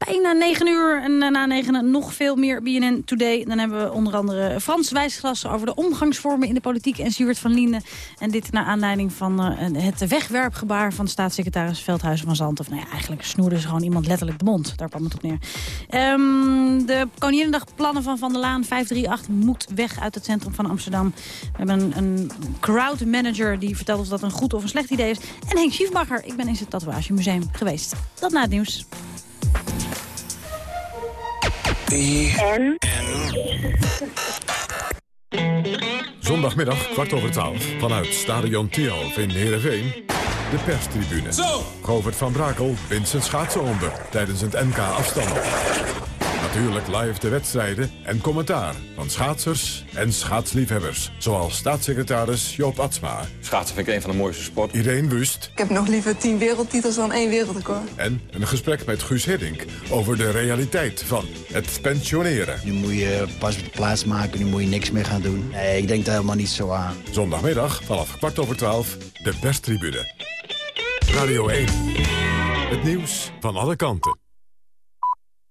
Bijna 9 uur en na 9 nog veel meer BNN Today. Dan hebben we onder andere Frans Wijsglas over de omgangsvormen in de politiek en Stuart van Linden. En dit naar aanleiding van eh, het wegwerpgebaar van staatssecretaris Veldhuizen van Zandt. Of nou ja, eigenlijk snoerde ze gewoon iemand letterlijk de mond. Daar kwam het op neer. Ehm, de Koninginnedag plannen van Van der Laan 538 moet weg uit het centrum van Amsterdam. We hebben een, een crowd manager die vertelt ons dat een goed of een slecht idee is. En Henk Schiefbacher, ik ben in het tatoeagemuseum geweest. Dat na het nieuws. En? Zondagmiddag, kwart over twaalf, vanuit Stadion Tialf in Heerenveen... de perstribune. Zo! Govert van Brakel bindt zijn schaatsen onder tijdens het NK afstanden. Natuurlijk live de wedstrijden en commentaar van schaatsers en schaatsliefhebbers. Zoals staatssecretaris Joop Atsma. Schaatsen vind ik een van de mooiste sporten. Irene Wust. Ik heb nog liever tien wereldtitels dan één wereldrecord. En een gesprek met Guus Hiddink over de realiteit van het pensioneren. Nu moet je pas op de plaats maken, nu moet je niks meer gaan doen. Nee, ik denk daar helemaal niet zo aan. Zondagmiddag vanaf kwart over twaalf, de perstribune. Radio 1. Het nieuws van alle kanten.